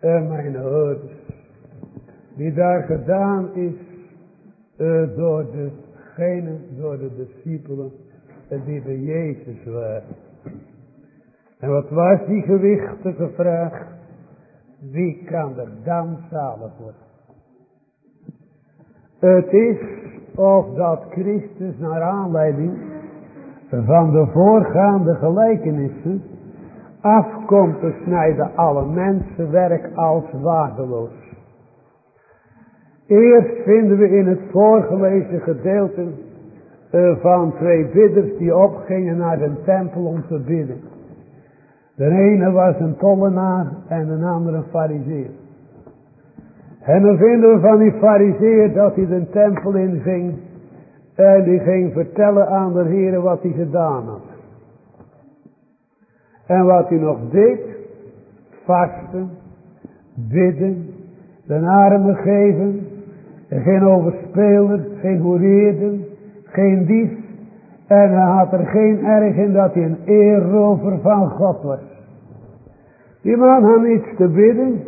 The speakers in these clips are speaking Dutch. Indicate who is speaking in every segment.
Speaker 1: En mijn ouders. Die daar gedaan is uh, door degene, door de discipelen die bij Jezus waren. En wat was die gewichtige vraag? Wie kan er dan zalig worden? Het is of dat Christus naar aanleiding van de voorgaande gelijkenissen afkomt te snijden alle mensenwerk als waardeloos. Eerst vinden we in het voorgelezen gedeelte uh, van twee bidders die opgingen naar de tempel om te bidden. De ene was een tollenaar en de andere een fariseer. En dan vinden we van die fariseer dat hij de tempel inging en die ging vertellen aan de heren wat hij gedaan had. En wat hij nog deed, vasten, bidden, de armen geven, geen overspeler, geen hoereerder, geen dief. En hij had er geen erg in dat hij een eerrover van God was. Die man had niets te bidden.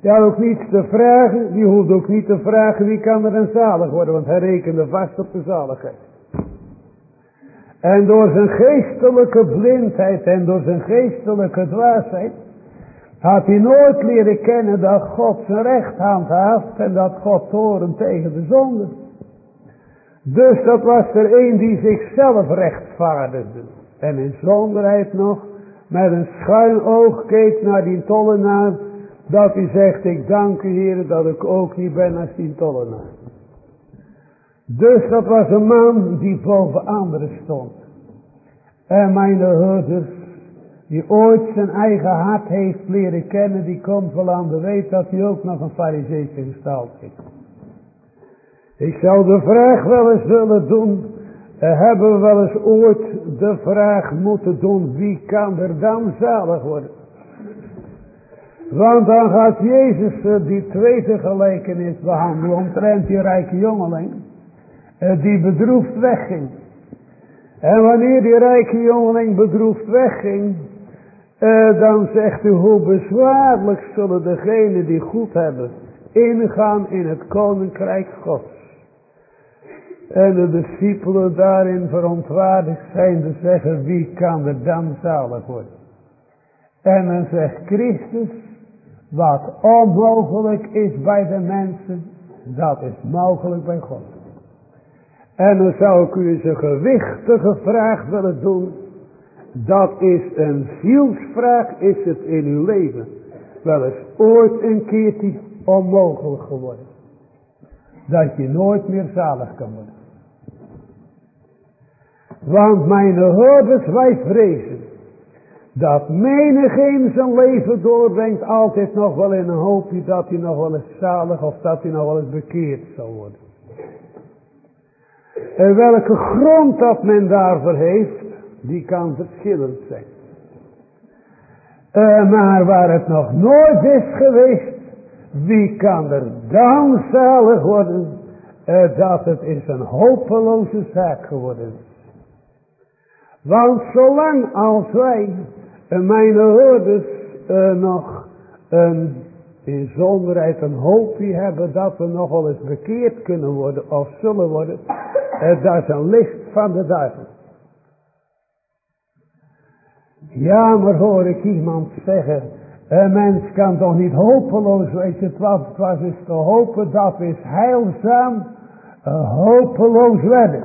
Speaker 1: Die had ook niets te vragen. Die hoefde ook niet te vragen wie kan er een zalig worden. Want hij rekende vast op de zaligheid. En door zijn geestelijke blindheid en door zijn geestelijke dwaasheid had hij nooit leren kennen dat God zijn recht handhaaft en dat God toren tegen de zonde. Dus dat was er een die zichzelf rechtvaardigde. En in zonderheid nog met een schuin oog keek naar die tollenaar. Dat hij zegt, ik dank u Heer dat ik ook niet ben als die tollenaar. Dus dat was een man die boven anderen stond. En mijn herders, die ooit zijn eigen hart heeft leren kennen, die komt wel aan de weet dat hij ook nog een fariseetje gestald heeft. Ik zou de vraag wel eens willen doen, eh, hebben we wel eens ooit de vraag moeten doen, wie kan er dan zalig worden? Want dan gaat Jezus uh, die tweede gelijkenis behandelen omtrent die rijke jongeling, die bedroefd wegging. En wanneer die rijke jongeling bedroefd wegging, uh, dan zegt u hoe bezwaarlijk zullen degenen die goed hebben ingaan in het koninkrijk Gods. En de discipelen daarin verontwaardigd zijn te zeggen wie kan er dan zalig worden. En dan zegt Christus wat onmogelijk is bij de mensen dat is mogelijk bij God. En dan zou ik u eens een gewichtige vraag willen doen. Dat is een zielsvraag, is het in uw leven wel eens ooit een keertje onmogelijk geworden. Dat je nooit meer zalig kan worden. Want mijn hoorders, wij vrezen dat menig in zijn leven doorbrengt altijd nog wel in een hoopje dat hij nog wel eens zalig of dat hij nog wel eens bekeerd zal worden. Welke grond dat men daarvoor heeft, die kan verschillend zijn. Uh, maar waar het nog nooit is geweest, wie kan er dan zalig worden, uh, dat het is een hopeloze zaak geworden. Want zolang als wij, uh, mijn hoorders, nog een inzonderheid een hoopje hebben dat we nog wel eens bekeerd kunnen worden of zullen worden, dat is een licht van de duivel. Ja, maar hoor ik iemand zeggen, een mens kan toch niet hopeloos wezen, het was, het eens te hopen dat we heilzaam uh, hopeloos werden.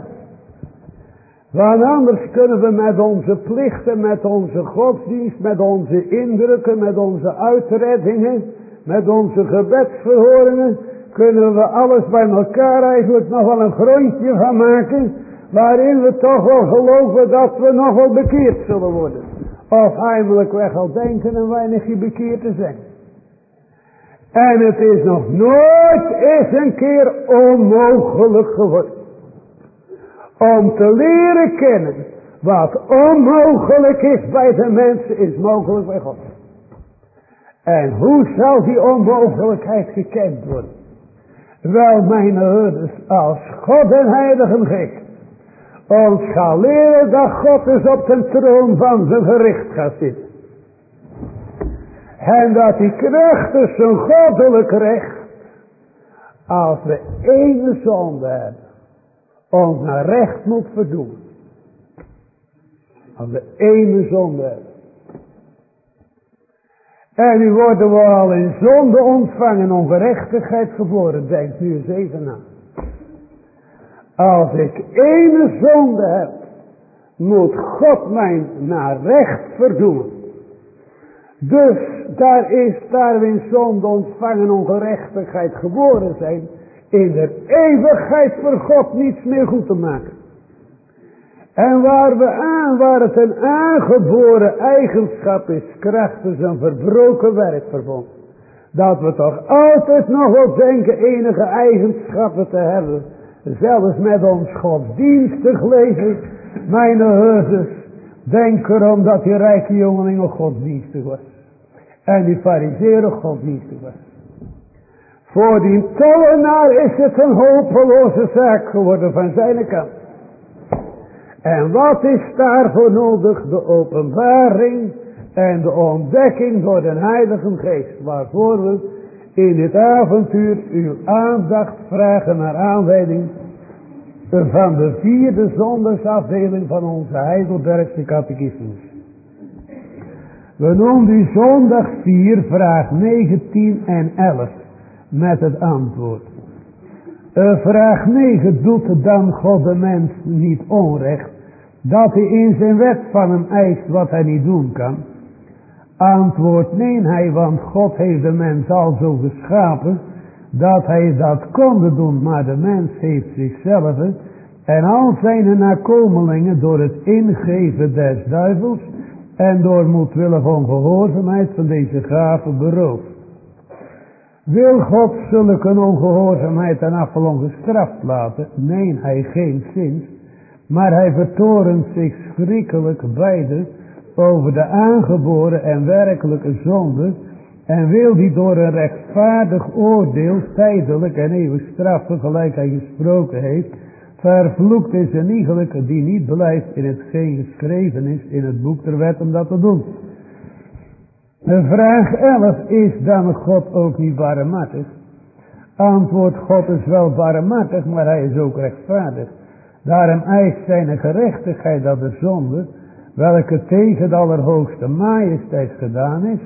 Speaker 1: Want anders kunnen we met onze plichten, met onze godsdienst, met onze indrukken, met onze uitreddingen, met onze gebedsverhoringen, kunnen we alles bij elkaar eigenlijk nog wel een grondje van maken, waarin we toch wel geloven dat we nog wel bekeerd zullen worden. Of heimelijk weg al denken een weinigje bekeerd te zijn. En het is nog nooit eens een keer onmogelijk geworden. Om te leren kennen wat onmogelijk is bij de mensen is mogelijk bij God. En hoe zal die onmogelijkheid gekend worden? Wel mijn herders, als God en Heilige Geest ons gaat dat God is op de troon van zijn gericht gaat zitten. En dat die kracht zijn goddelijk recht. Als we ene zonde hebben. Ons naar recht moet verdoen. Als we ene zonde hebben. En nu worden we al in zonde ontvangen, ongerechtigheid geboren. Denk nu eens even aan. Als ik ene zonde heb, moet God mij naar recht verdoen. Dus daar is daar in zonde ontvangen ongerechtigheid geboren zijn, in de eeuwigheid voor God niets meer goed te maken. En waar we aan, waar het een aangeboren eigenschap is, krachtens een verbroken werkverbond. Dat we toch altijd nog wel denken enige eigenschappen te hebben. Zelfs met ons godsdienstig leven. Mijn herders, denk erom dat die rijke jongeling godsdienstig was. En die fariseren godsdienstig was. Voor die tollenaar is het een hopeloze zaak geworden van zijn kant. En wat is daarvoor nodig? De openbaring en de ontdekking door de Heilige Geest. Waarvoor we in dit avontuur uw aandacht vragen naar aanleiding van de vierde zondagsafdeling van onze Heidelbergse catechismus. We noemen die zondag 4, vraag 19 en 11 met het antwoord. Uh, vraag 9 doet dan God de mens niet onrecht dat hij in zijn wet van hem eist wat hij niet doen kan? Antwoord nee hij, want God heeft de mens al zo geschapen dat hij dat konde doen, maar de mens heeft zichzelf en al zijn nakomelingen door het ingeven des duivels en door moedwillige ongehoorzaamheid van deze gaven beroofd. Wil God zulke ongehoorzaamheid en afval ongestraft laten? Nee, hij geen zins. Maar hij vertorent zich schrikkelijk beide over de aangeboren en werkelijke zonde. En wil die door een rechtvaardig oordeel tijdelijk en eeuwig straffen gelijk hij gesproken heeft. Vervloekt is een iegelijke die niet blijft in hetgeen geschreven is in het boek der wet om dat te doen. De vraag 11 is dan God ook niet barmhartig? Antwoord God is wel barmhartig, maar hij is ook rechtvaardig. Daarom eist zijn gerechtigheid dat de zonde, welke tegen de allerhoogste majesteit gedaan is,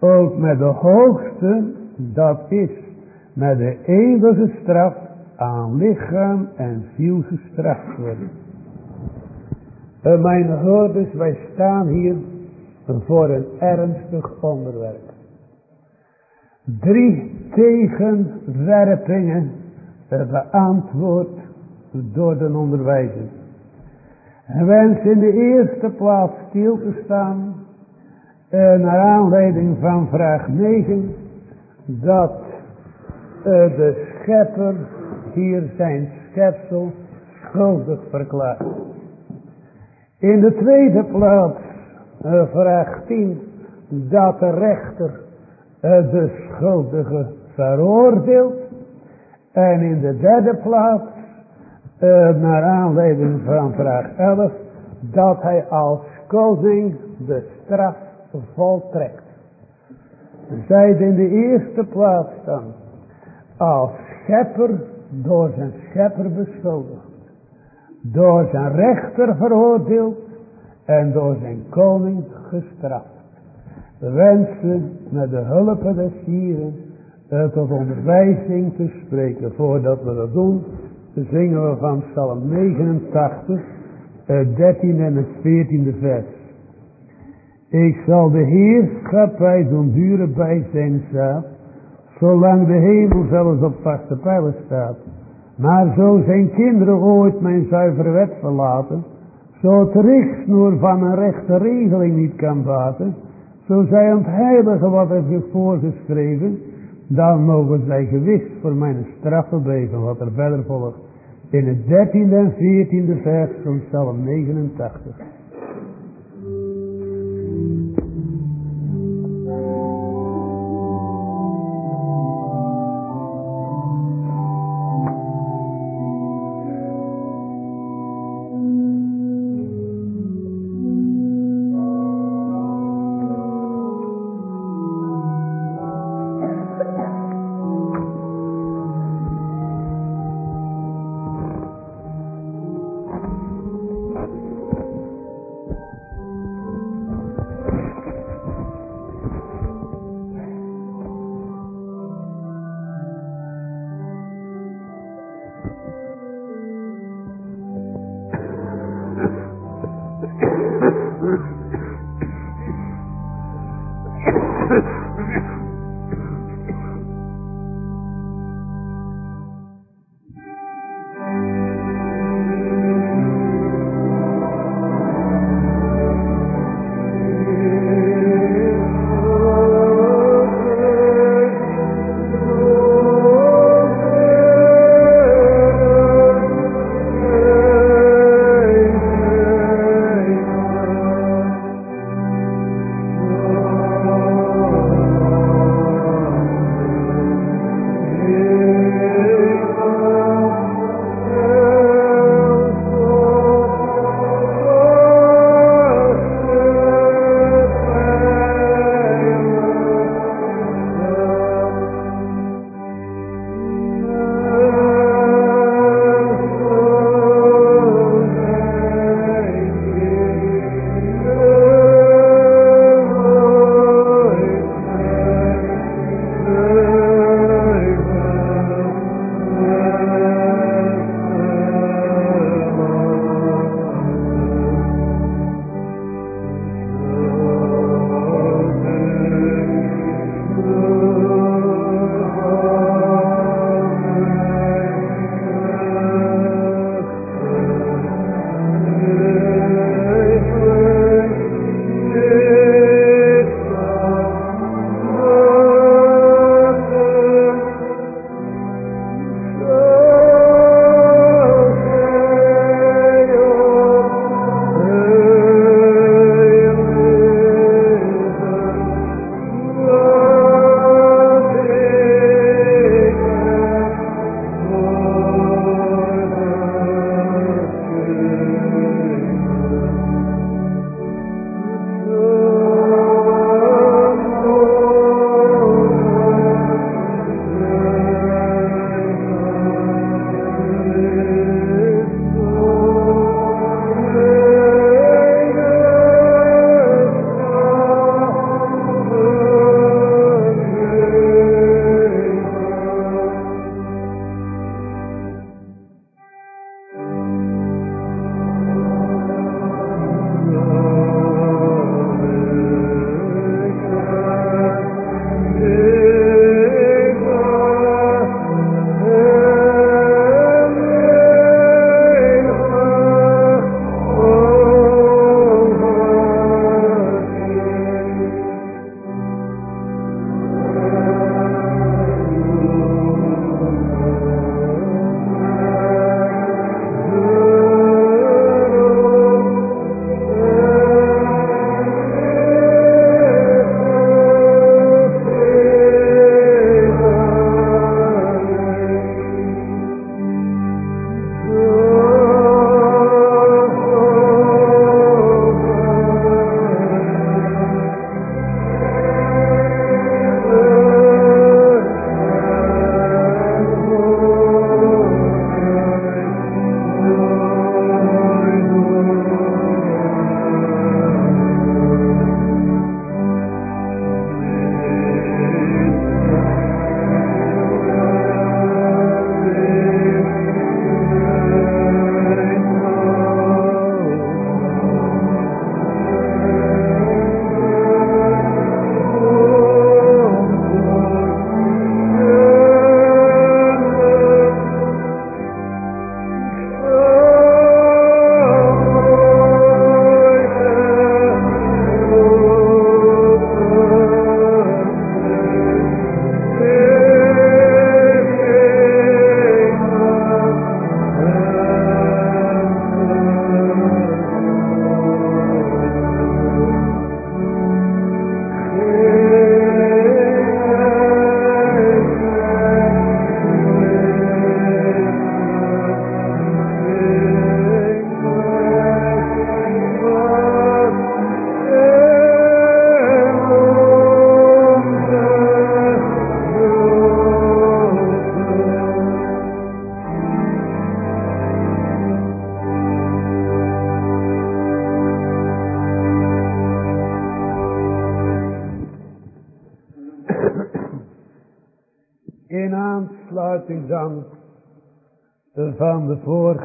Speaker 1: ook met de hoogste, dat is, met de eeuwige straf aan lichaam en ziel gestraft worden. En mijn hoorders, wij staan hier voor een ernstig onderwerp. Drie tegenwerpingen beantwoord door de onderwijzer. En wens in de eerste plaats stil te staan. Uh, naar aanleiding van vraag 9. Dat uh, de schepper hier zijn schepsel schuldig verklaart. In de tweede plaats vraag 10. Dat de rechter de schuldige veroordeelt. En in de derde plaats uh, naar aanleiding van vraag 11, dat hij als koning de straf voltrekt. Zij in de eerste plaats dan als schepper door zijn schepper beschuldigd, door zijn rechter veroordeeld en door zijn koning gestraft. We wensen met de hulp des Hieren uh, tot onderwijzing te spreken voordat we dat doen zingen we van Psalm 89, het 13 en het 14e vers. Ik zal de heerschappij doen duren bij zijn zaad, zolang de hemel zelfs op vaste pijlen staat. Maar zo zijn kinderen ooit mijn zuivere wet verlaten, zo het richtsnoer van een rechte regeling niet kan baten, zo zij ontheiligen wat er zich voorgeschreven, dan mogen zij gewis voor mijn straffen beven wat er verder volgt in het dertiende en veertiende vers van Psalm 89.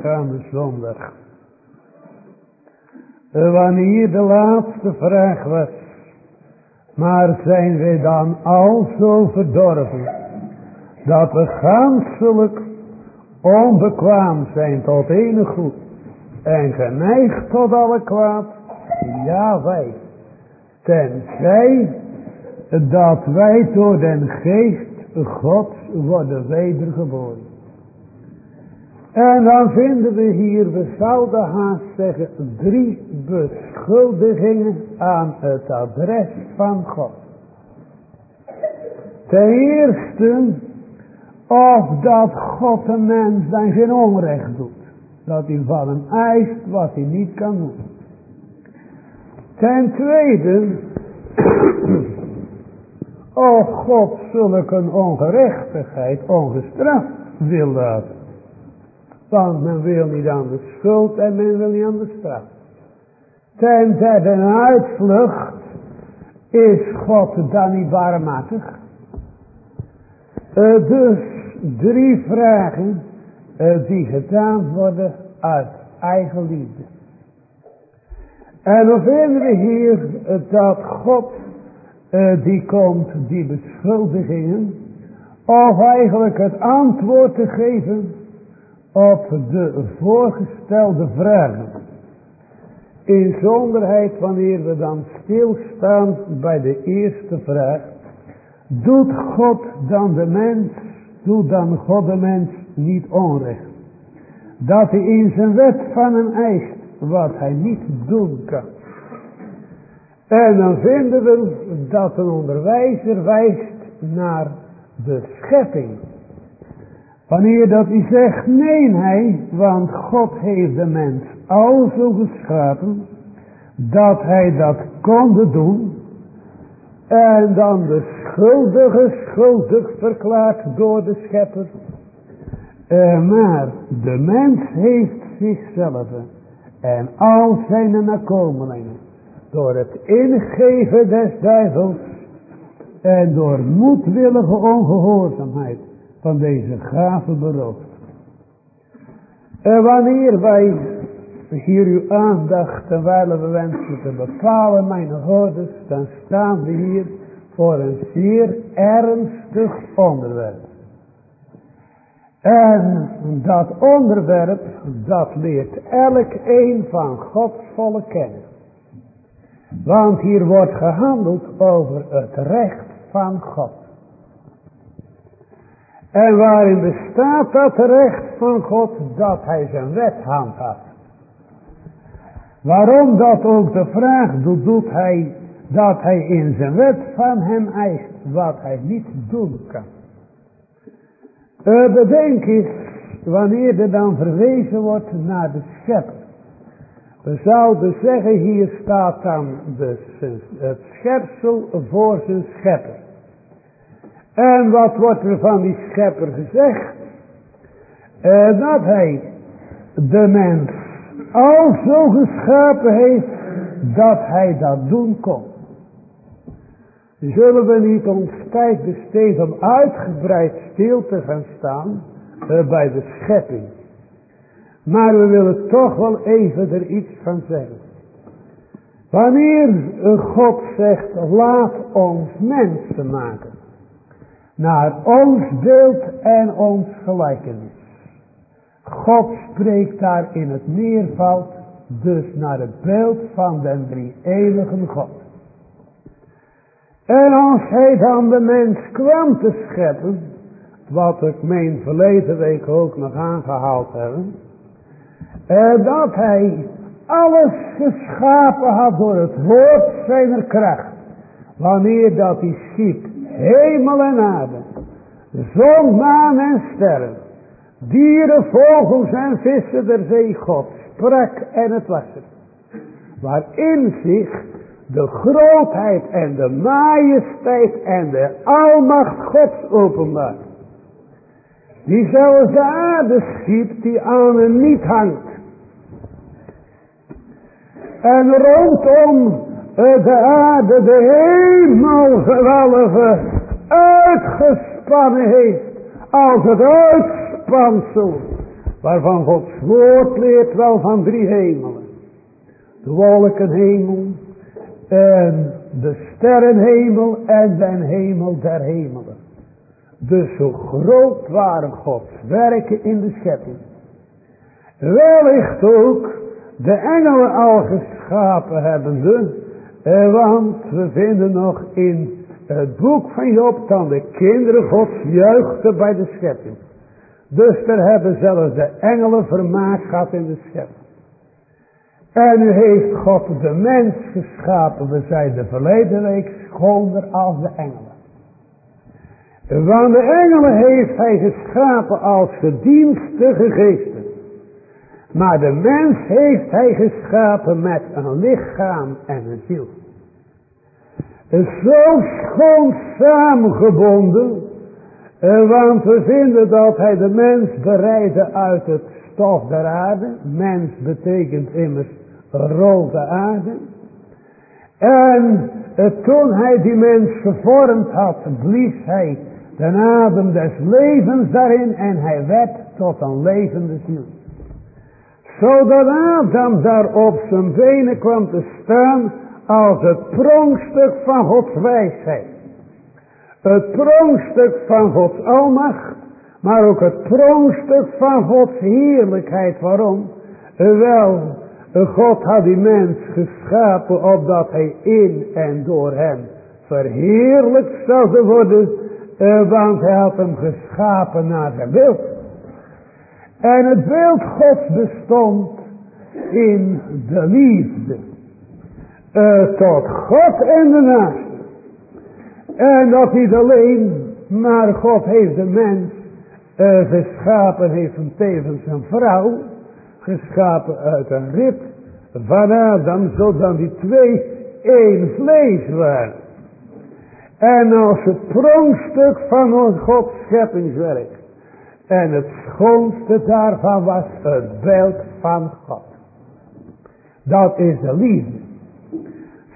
Speaker 1: De voorgaande zondag. Wanneer de laatste vraag was, Maar zijn wij dan al zo verdorven, dat we ganselijk onbekwaam zijn tot enig goed en geneigd tot alle kwaad? Ja, wij. Tenzij dat wij door den geest Gods worden wedergeboren. En dan vinden we hier, we zouden haast zeggen, drie beschuldigingen aan het adres van God. Ten eerste, of dat God een mens dan geen onrecht doet. Dat hij van hem eist wat hij niet kan doen. Ten tweede, of God zulke ongerechtigheid ongestraft wil laten. Want men wil niet aan de schuld en men wil niet aan de straf. Ten derde een uitvlucht is God dan niet barmhartig. Uh, dus drie vragen uh, die gedaan worden uit eigen liefde. En dan vinden we hier uh, dat God die komt die beschuldigingen of eigenlijk het antwoord te geven op de voorgestelde vragen. Inzonderheid wanneer we dan stilstaan bij de eerste vraag. Doet God dan de mens, doet dan God de mens niet onrecht. Dat hij in zijn wet van hem eist wat hij niet doen kan. En dan vinden we dat een onderwijzer wijst naar de schepping. Wanneer dat hij zegt, nee hij, want God heeft de mens al zo geschapen, dat hij dat kon doen, en dan de schuldige schuldig verklaard door de schepper. Uh, maar de mens heeft zichzelf en al zijn nakomelingen door het ingeven des duivels en door moedwillige ongehoorzaamheid van deze gave beroofd. En wanneer wij hier uw aandacht terwijl we wensen te bepalen, mijn hoorders, dan staan we hier voor een zeer ernstig onderwerp. En dat onderwerp, dat leert elk een van Gods volle kennen. Want hier wordt gehandeld over het recht van God. En waarin bestaat dat recht van God dat hij zijn wet handhaaft. Waarom dat ook de vraag doet, doet hij dat hij in zijn wet van hem eist wat hij niet doen kan. Uh, bedenk eens wanneer er dan verwezen wordt naar de schepper. We zouden zeggen, hier staat dan de, het schepsel voor zijn schepper. En wat wordt er van die schepper gezegd? Uh, dat hij de mens al zo geschapen heeft dat hij dat doen kon. Zullen we niet ons tijd besteden om uitgebreid stil te gaan staan uh, bij de schepping. Maar we willen toch wel even er iets van zeggen. Wanneer God zegt, laat ons mensen maken. Naar ons beeld en ons gelijkenis. God spreekt daar in het meervoud dus naar het beeld van den drie eeuwigen God. En als hij dan de mens kwam te scheppen, wat ik meen verleden week ook nog aangehaald eh, dat hij alles geschapen had door het woord zijner kracht. Wanneer dat hij schiep hemel en aarde, zon, maan en sterren, dieren, vogels en vissen der zee God, sprak en het was er. Waarin zich de grootheid en de majesteit en de almacht Gods openbaart. Die zelfs de aarde schiep die aan hem niet hangt. En rondom de aarde de hemel gewelven uitgespannen heeft. Als het uitspansel. Waarvan Gods woord leert wel van drie hemelen. De wolkenhemel. En de sterrenhemel en den hemel der hemelen. Dus zo groot waren Gods werken in de schepping. Wellicht ook de engelen al geschapen hebbende. Eh, want we vinden nog in het boek van Job dan de kinderen Gods juichten bij de schepping. Dus er hebben zelfs de engelen vermaak gehad in de schepping. En nu heeft God de mens geschapen, we zeiden verleden week, schoner als de engelen. Want de engelen heeft hij geschapen als gedienstige geesten. Maar de mens heeft hij geschapen met een lichaam en een ziel. Zo schoon samengebonden. Want we vinden dat hij de mens bereidde uit het stof der aarde. Mens betekent immers rode aarde. En toen hij die mens gevormd had, blies hij de adem des levens daarin en hij werd tot een levende ziel. Zodat Adam daar op zijn benen kwam te staan als het pronkstuk van Gods wijsheid. Het pronkstuk van Gods almacht, maar ook het pronkstuk van Gods heerlijkheid. Waarom? Wel, God had die mens geschapen opdat hij in en door hem verheerlijkt zou worden, eh, want hij had hem geschapen naar zijn beeld. En het beeld Gods bestond in de liefde. Uh, tot God en de naast. En dat niet alleen, maar God heeft de mens uh, geschapen, heeft hem tevens een vrouw geschapen uit een rib van Adam, zodat die twee één vlees waren. En als het pronkstuk van Gods scheppingswerk. En het schoonste daarvan was het beeld van God. Dat is de liefde.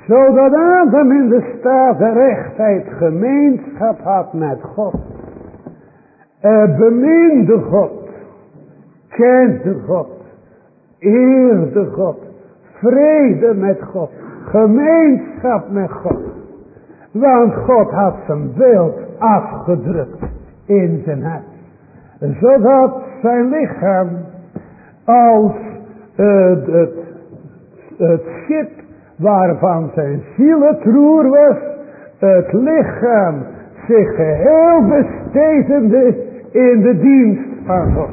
Speaker 1: Zodat Adam in de staat de rechtheid gemeenschap had met God. Er beminde God. Kende God. Eerde God. Vrede met God. Gemeenschap met God. Want God had zijn beeld afgedrukt in zijn hart. Zodat zijn lichaam als uh, het, het schip waarvan zijn ziel het roer was, het lichaam zich geheel bestedende in de dienst van God.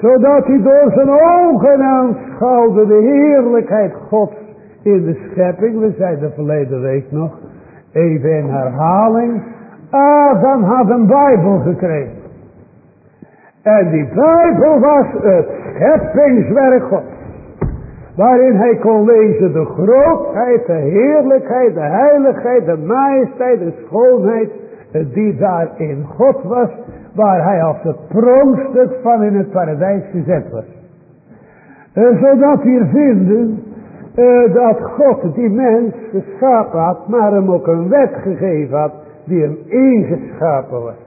Speaker 1: Zodat hij door zijn ogen aanschouwde de heerlijkheid Gods in de schepping. We zeiden verleden week nog, even in herhaling. Adam had een Bijbel gekregen. En die Bijbel was het scheppingswerk God. Waarin hij kon lezen de grootheid, de heerlijkheid, de heiligheid, de majesteit, de schoonheid. Die daar in God was. Waar hij als het pronkstuk van in het paradijs gezet was. En zodat hier vinden uh, dat God die mens geschapen had. Maar hem ook een wet gegeven had. Die hem ingeschapen was.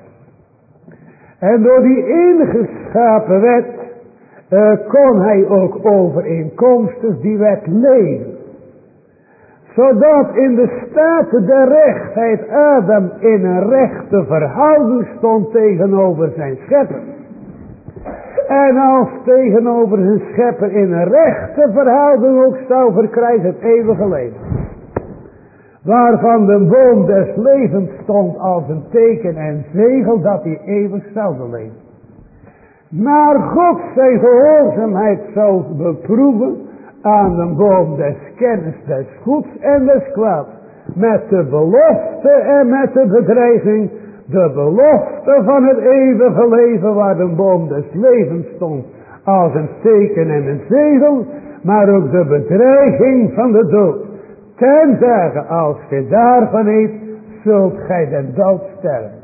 Speaker 1: En door die ingeschapen wet uh, kon hij ook overeenkomstig die wet leven. Zodat in de staat der rechtheid Adam in een rechte verhouding stond tegenover zijn schepper. En als tegenover zijn schepper in een rechte verhouding ook zou verkrijgen het eeuwige leven. Waarvan de boom des levens stond als een teken en zegel dat hij eeuwig zou leven. Maar God zijn gehoorzaamheid zou beproeven aan de boom des kennis des goeds en des kwaads. Met de belofte en met de bedreiging. De belofte van het eeuwige leven waar de boom des levens stond. Als een teken en een zegel. Maar ook de bedreiging van de dood. Ten dagen als gij daarvan eet, zult gij den dood sterven.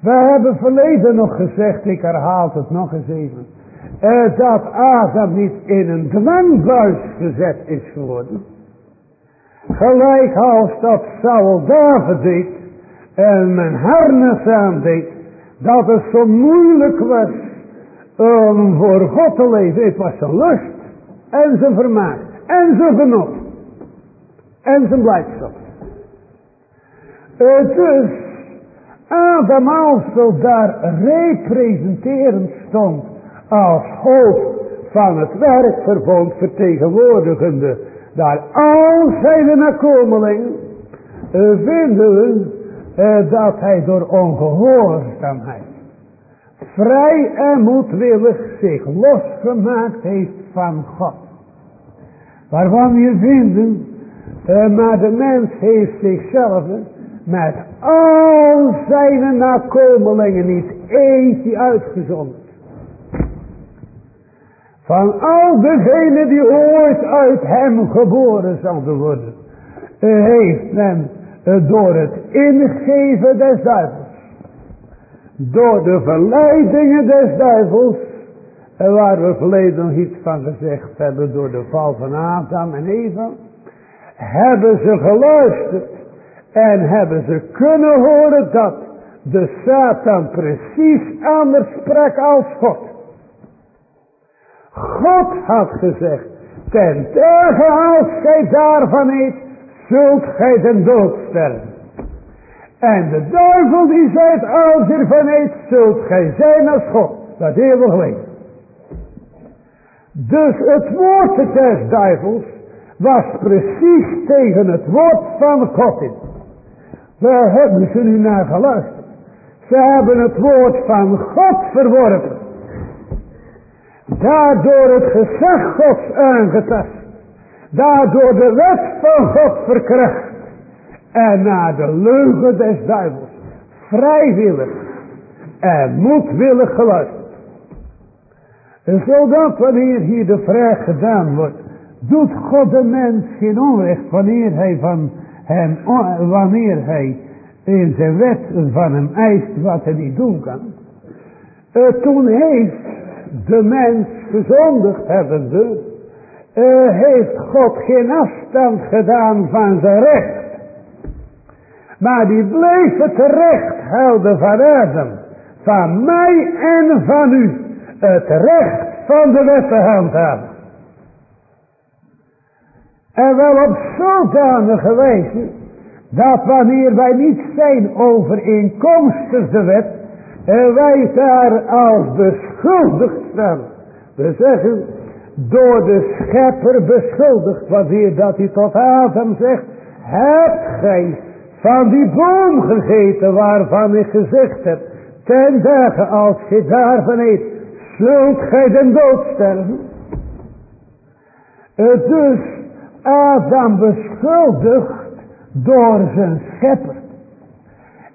Speaker 1: We hebben verleden nog gezegd, ik herhaal het nog eens even. Uh, dat Adam niet in een dwangbuis gezet is geworden. Gelijk als dat Saul David deed. En mijn harnas aandeed. Dat het zo moeilijk was. Om voor God te leven. Het was zijn lust. En zijn vermaak. En zijn genot. En zijn blijdschap. dus Adam also daar representerend stond als hoofd van het werkverbond vertegenwoordigende daar al zijn nakomelingen vinden we eh, dat hij door ongehoorzaamheid vrij en moedwillig zich losgemaakt heeft van God. Waarvan je vinden, maar de mens heeft zichzelf met al zijn nakomelingen niet eentje uitgezonderd. Van al degenen die ooit uit hem geboren zouden worden, uh, heeft men uh, door het ingeven des duivels door de verleidingen des duivels, waar we verleden nog iets van gezegd hebben door de val van Adam en Eva, hebben ze geluisterd en hebben ze kunnen horen dat de Satan precies anders sprak als God. God had gezegd, ten dagen als gij daarvan eet, zult gij den dood sterven. En de duivel die zei, als je ervan eet, zult gij zijn als God. Dat eeuwig leven. Dus het woord des duivels was precies tegen het woord van God in. Waar hebben ze nu naar geluisterd? Ze hebben het woord van God verworpen. Daardoor het gezag Gods aangetast. Daardoor de wet van God verkracht en naar de leugen des duivels vrijwillig en moedwillig geluisterd. En zodat wanneer hier de vraag gedaan wordt, doet God de mens geen onrecht wanneer hij van hem, wanneer hij in zijn wet van hem eist wat hij niet doen kan. Uh, toen heeft de mens gezondigd hebbende, uh, heeft God geen afstand gedaan van zijn recht. Maar die bleef het recht houden van Adam. Van mij en van u. Het recht van de wet te handhaven. En wel op zodanige wijze. Dat wanneer wij niet zijn overeenkomstig de wet. En wij daar als beschuldigd staan. We zeggen door de schepper beschuldigd. Wanneer dat hij tot Adam zegt. Hebt gij van die boom gegeten waarvan ik gezegd heb, ten dagen als je daarvan eet, zult gij den dood sterven. Het dus Adam beschuldigd door zijn schepper.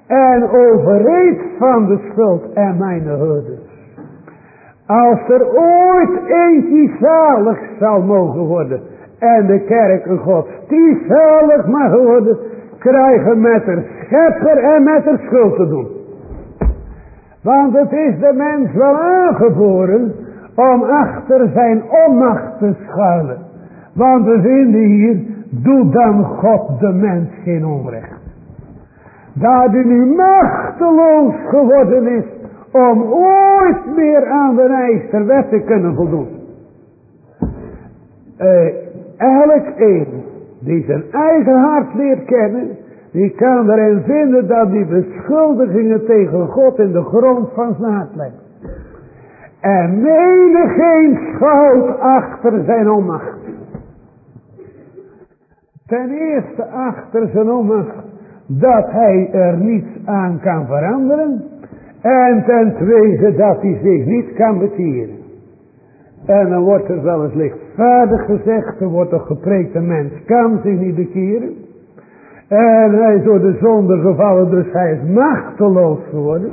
Speaker 1: En overreed van de schuld en mijn houders. Als er ooit eentje zalig zal mogen worden. En de kerk een gods die zalig mag worden krijgen met de schepper en met de schuld te doen. Want het is de mens wel aangeboren om achter zijn onmacht te schuilen. Want we vinden hier, doe dan God de mens geen onrecht. Dat hij nu machteloos geworden is om ooit meer aan de eis wet te kunnen voldoen. Uh, elk een die zijn eigen hart leert kennen, die kan erin vinden dat die beschuldigingen tegen God in de grond van zijn hart leggen. En menig geen schuld achter zijn onmacht. Ten eerste achter zijn onmacht dat hij er niets aan kan veranderen. En ten tweede dat hij zich niet kan bekeren. En dan wordt er wel eens lichtvaardig gezegd, er wordt toch gepreekt, een mens kan zich niet bekeren. En hij is door de zonde gevallen, dus hij is machteloos geworden.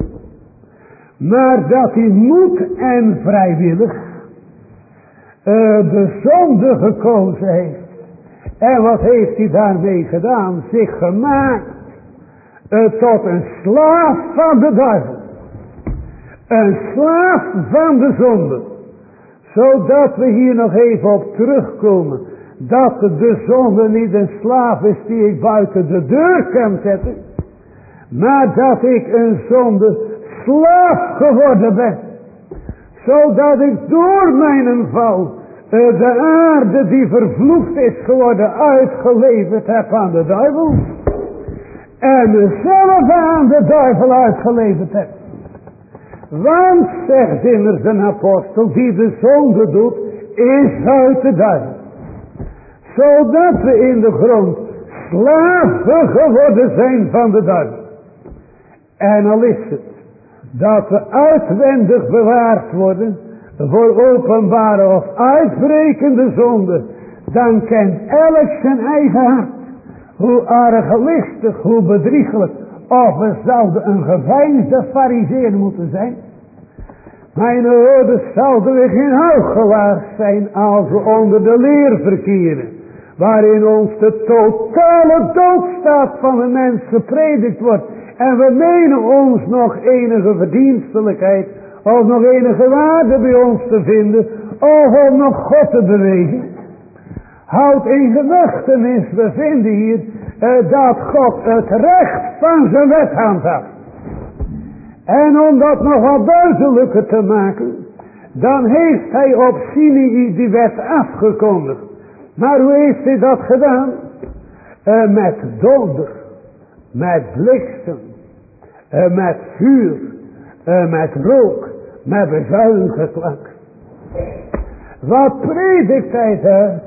Speaker 1: Maar dat hij moed en vrijwillig uh, de zonde gekozen heeft. En wat heeft hij daarmee gedaan? Zich gemaakt uh, tot een slaaf van de duivel. Een slaaf van de zonde. Zodat we hier nog even op terugkomen. Dat de zonde niet een slaaf is die ik buiten de deur kan zetten. Maar dat ik een zonde slaaf geworden ben. Zodat ik door mijn val de aarde die vervloekt is geworden uitgeleverd heb aan de duivel. En zelf aan de duivel uitgeleverd heb. Want, zegt immers een apostel, die de zonde doet, is uit de duivel. Zodat we in de grond slaven geworden zijn van de duivel. En al is het dat we uitwendig bewaard worden voor openbare of uitbrekende zonde, dan kent elk zijn eigen hart. Hoe arglistig, hoe bedriegelijk. Of we zouden een geveinsde fariseer moeten zijn. Mijn ouders zouden we geen huigelaars zijn als we onder de leer verkeren. Waarin ons de totale doodstaat van de mens gepredikt wordt. En we menen ons nog enige verdienstelijkheid of nog enige waarde bij ons te vinden, of om nog God te bewegen. Houd in gedachtenis, we vinden hier eh, dat God het recht van zijn wet handhaaft. En om dat nog wat duidelijker te maken, dan heeft hij op Sinai die wet afgekondigd. Maar hoe heeft hij dat gedaan? Uh, met donder, met bliksem, uh, met vuur, uh, met rook, met bezuingeklank. Wat predikt hij daar?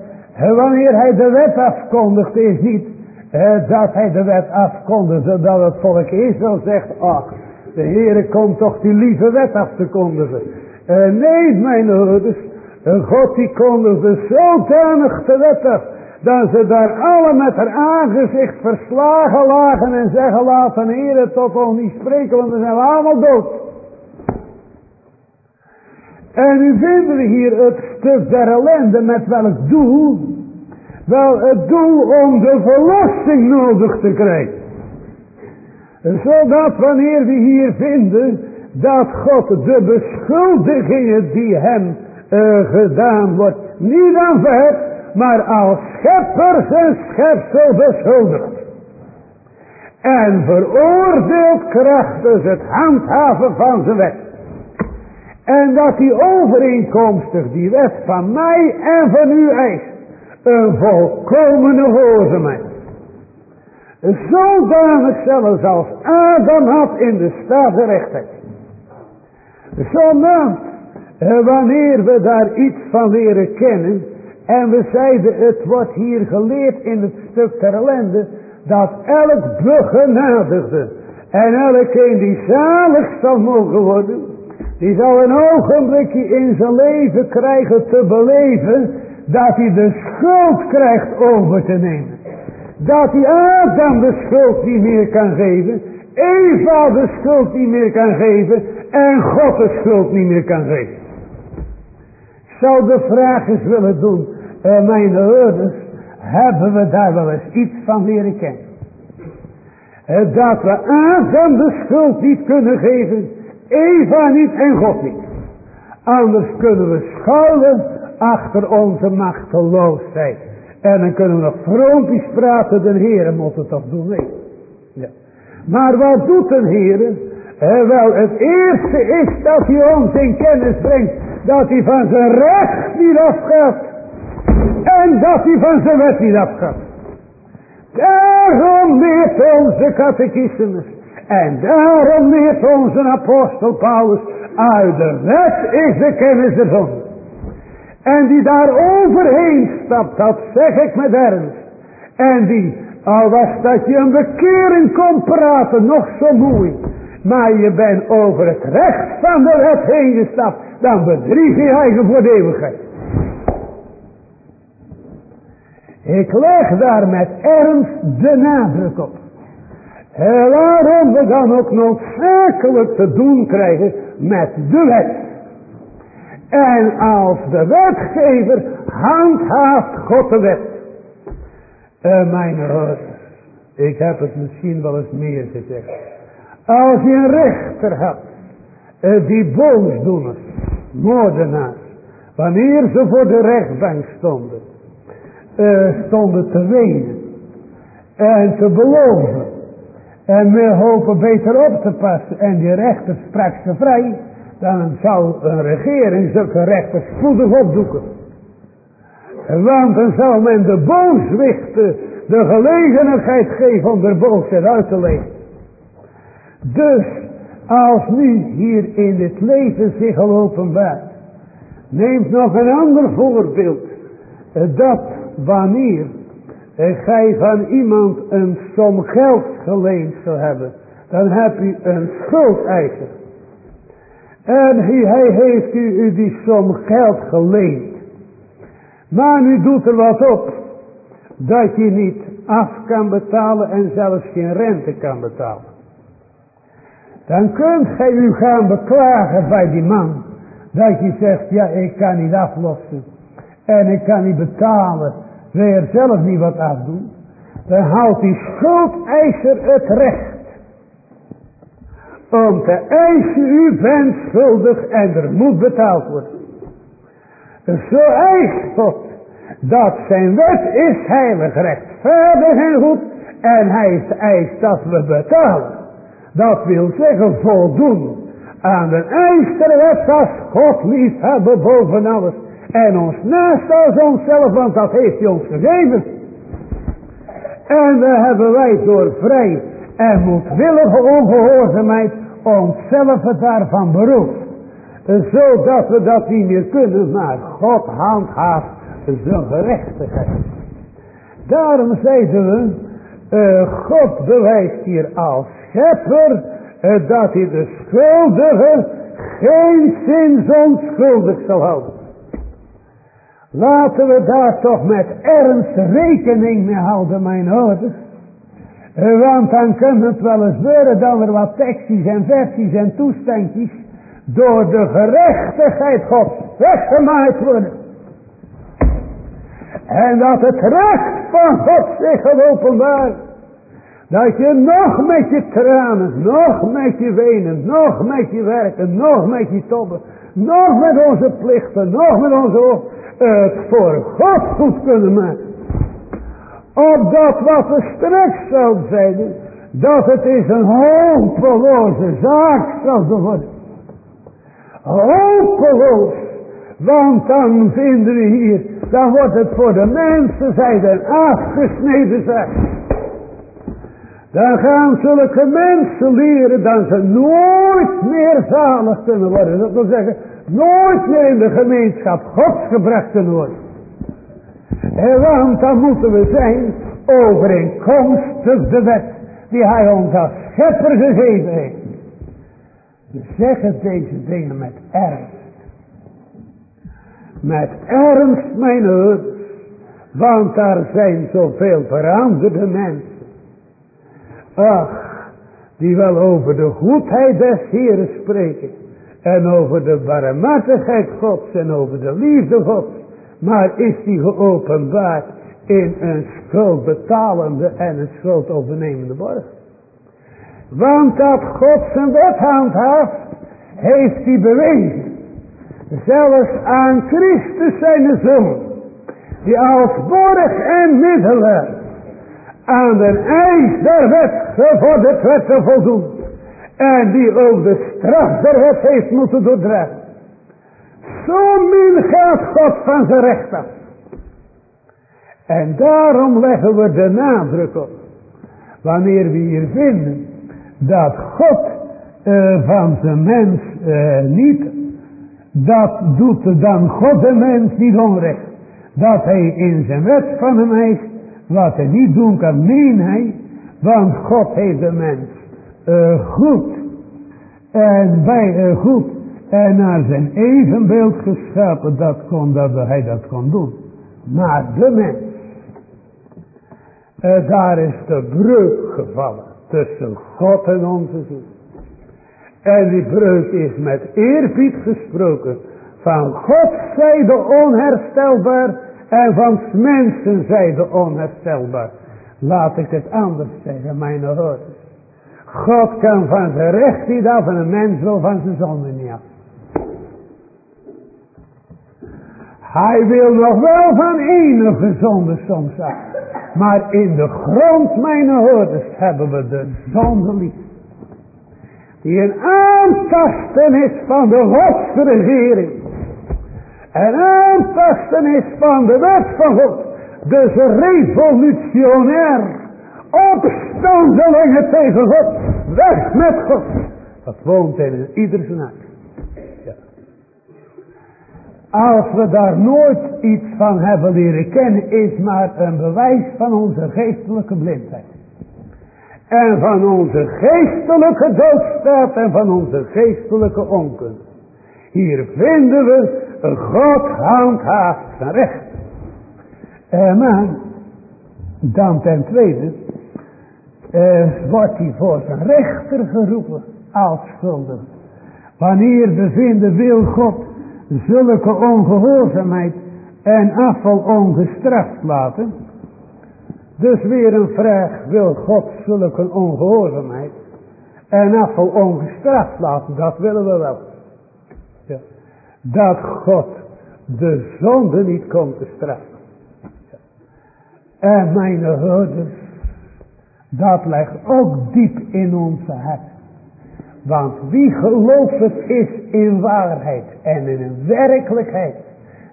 Speaker 1: Wanneer hij de wet afkondigt is niet eh, dat hij de wet afkondigt zodat het volk Israël zegt, ach, de Heere komt toch die lieve wet af te kondigen. Uh, nee, mijn ouders, God die kondigde zodanig de wet af, dat ze daar alle met haar aangezicht verslagen lagen en zeggen, laten Heere tot ons niet spreken, want we zijn allemaal dood. En nu vinden we hier het stuk der ellende met welk doel? Wel het doel om de verlossing nodig te krijgen. Zodat wanneer we hier vinden dat God de beschuldigingen die hem uh, gedaan wordt, niet aanvaardt, maar als schepper zijn schepsel beschuldigt. En veroordeelt krachtens het handhaven van zijn wet. En dat hij overeenkomstig die wet van mij en van u eist. Een volkomene gehoorzaamheid. Zodanig zelfs als Adam had in de staat de rechtheid. Zodat wanneer we daar iets van leren kennen. En we zeiden het wordt hier geleerd in het stuk ter ellende. Dat elk begenadigde en elkeen die zalig zal mogen worden die zal een ogenblikje in zijn leven krijgen te beleven dat hij de schuld krijgt over te nemen. Dat hij Adam de schuld niet meer kan geven, Eva de schuld niet meer kan geven en God de schuld niet meer kan geven. Zou de vraag eens willen doen, uh, mijn hoorders, hebben we daar wel eens iets van leren kennen? Uh, dat we Adam de schuld niet kunnen geven Eva niet en God niet. Anders kunnen we schuilen achter onze machteloosheid. En dan kunnen we nog praten, de Heer moet het toch doen. Nee. Ja. Maar wat doet een Heer? Eh, wel, het eerste is dat hij ons in kennis brengt dat hij van zijn recht niet afgaat. En dat hij van zijn wet niet afgaat. Daarom leert onze catechismus en daarom leert onze apostel Paulus, uit de wet is de kennis ervan. En die daar overheen stapt, dat zeg ik met ernst. En die, al was dat je een bekering kon praten, nog zo mooi. Maar je bent over het recht van de wet heen gestapt, dan bedrieg je eigen voor de eeuwigheid. Ik leg daar met ernst de nadruk op. En waarom we dan ook noodzakelijk te doen krijgen met de wet. En als de wetgever handhaaft God de wet. Uh, mijn hoor, ik heb het misschien wel eens meer gezegd. Als je een rechter had, uh, die boosdoeners, moordenaars, wanneer ze voor de rechtbank stonden, uh, stonden te wenen en te beloven en we hopen beter op te passen. En die rechter sprak ze vrij. Dan zou een regering zulke rechters spoedig opdoeken. Want dan zal men de booswichten de gelegenheid geven om de boosheid uit te leven. Dus als nu hier in het leven zich al openbaart. Neemt nog een ander voorbeeld. Dat wanneer gij van iemand een som geld geleend zou hebben. Dan heb u een schuldeiser. En hij heeft u die som geld geleend. Maar nu doet er wat op. Dat je niet af kan betalen en zelfs geen rente kan betalen. Dan kunt gij u gaan beklagen bij die man. Dat je zegt, ja ik kan niet aflossen. En ik kan niet betalen. Wil je er zelf niet wat afdoen? Dan houdt die schuldeiser het recht. Om te eisen, u bent schuldig en er moet betaald worden. Zo eist God dat zijn wet is heilig, rechtvaardig en goed. En hij eist dat we betalen. Dat wil zeggen voldoen aan de eis der wet als God lief hebben boven alles. En ons naast als onszelf, want dat heeft hij ons gegeven. En we hebben wij door vrij en moedwillige ongehoorzaamheid onszelf daarvan beroofd. Zodat we dat niet meer kunnen, maar God handhaaft zijn gerechtigheid. Daarom zeiden we, uh, God bewijst hier als schepper uh, dat hij de schuldige geen zin onschuldig zal houden. Laten we daar toch met ernst rekening mee houden, mijn ouders. Want dan kan het wel eens worden dat er wat tekstjes en versies en toestandjes door de gerechtigheid Gods weggemaaid worden. En dat het recht van God zich openbaart. Dat je nog met je tranen, nog met je wenen, nog met je werken, nog met je tobben, nog met onze plichten, nog met onze het voor God goed kunnen maken. Opdat wat we straks zouden zeggen, dat het is een hopeloze zaak zal worden. Hopeloos. Want dan vinden we hier, dan wordt het voor de mensen zijde afgesneden zaak. Dan gaan zulke mensen leren dat ze nooit meer zalig kunnen worden. Dat wil zeggen, nooit meer in de gemeenschap Gods gebracht kunnen worden. En want dan moeten we zijn overeenkomstig de wet die hij ons als schepper gegeven heeft. We zeggen deze dingen met ernst. Met ernst, mijn ouders. Want daar zijn zoveel veranderde mensen. Ach, die wel over de goedheid des Heeren spreken. En over de barmhartigheid Gods en over de liefde Gods. Maar is die geopenbaard in een schuldbetalende en een schuldovernemende borg. Want dat God zijn wet handhaaft, heeft hij bewezen. Zelfs aan Christus zijn zoon. Die als borg en middelaar aan de eis der wet gevorderd werd te voldoen. En die ook de straf der wet heeft moeten doordragen. Zo min gaat God van zijn recht af. En daarom leggen we de nadruk op. Wanneer we hier vinden dat God uh, van zijn mens uh, niet, dat doet dan God de mens niet onrecht. Dat hij in zijn wet van hem heeft, wat hij niet doen kan, meen hij, want God heeft de mens uh, goed en bij goed en naar zijn evenbeeld geschapen, dat kon, dat hij dat kon doen. Maar de mens, daar is de breuk gevallen tussen God en onze ziel. En die breuk is met eerbied gesproken. Van God zijde onherstelbaar en van mensen zijde onherstelbaar. Laat ik het anders zeggen, mijn hoorders. God kan van zijn recht niet af en een mens wil van zijn zonde niet af. Hij wil nog wel van enige zonde soms af. Maar in de grond, mijn hoorders, hebben we de zonde lief. Die een aantasten is van de godsregering. En aanpassen is van de wet van God. Dus revolutionair. Opstandelingen tegen God. Weg met God. Dat woont in ieder zijn hart. Als we daar nooit iets van hebben leren kennen, is maar een bewijs van onze geestelijke blindheid. En van onze geestelijke doodstaat en van onze geestelijke onkunde. Hier vinden we God handhaaft zijn recht. En maar, dan ten tweede, eh, wordt hij voor zijn rechter geroepen als schuldig. Wanneer bevinden wil God zulke ongehoorzaamheid en afval ongestraft laten. Dus weer een vraag, wil God zulke ongehoorzaamheid en afval ongestraft laten? Dat willen we wel. Dat God de zonde niet komt te straffen. En mijn houders, dat ligt ook diep in onze hart. Want wie gelooft is in waarheid en in werkelijkheid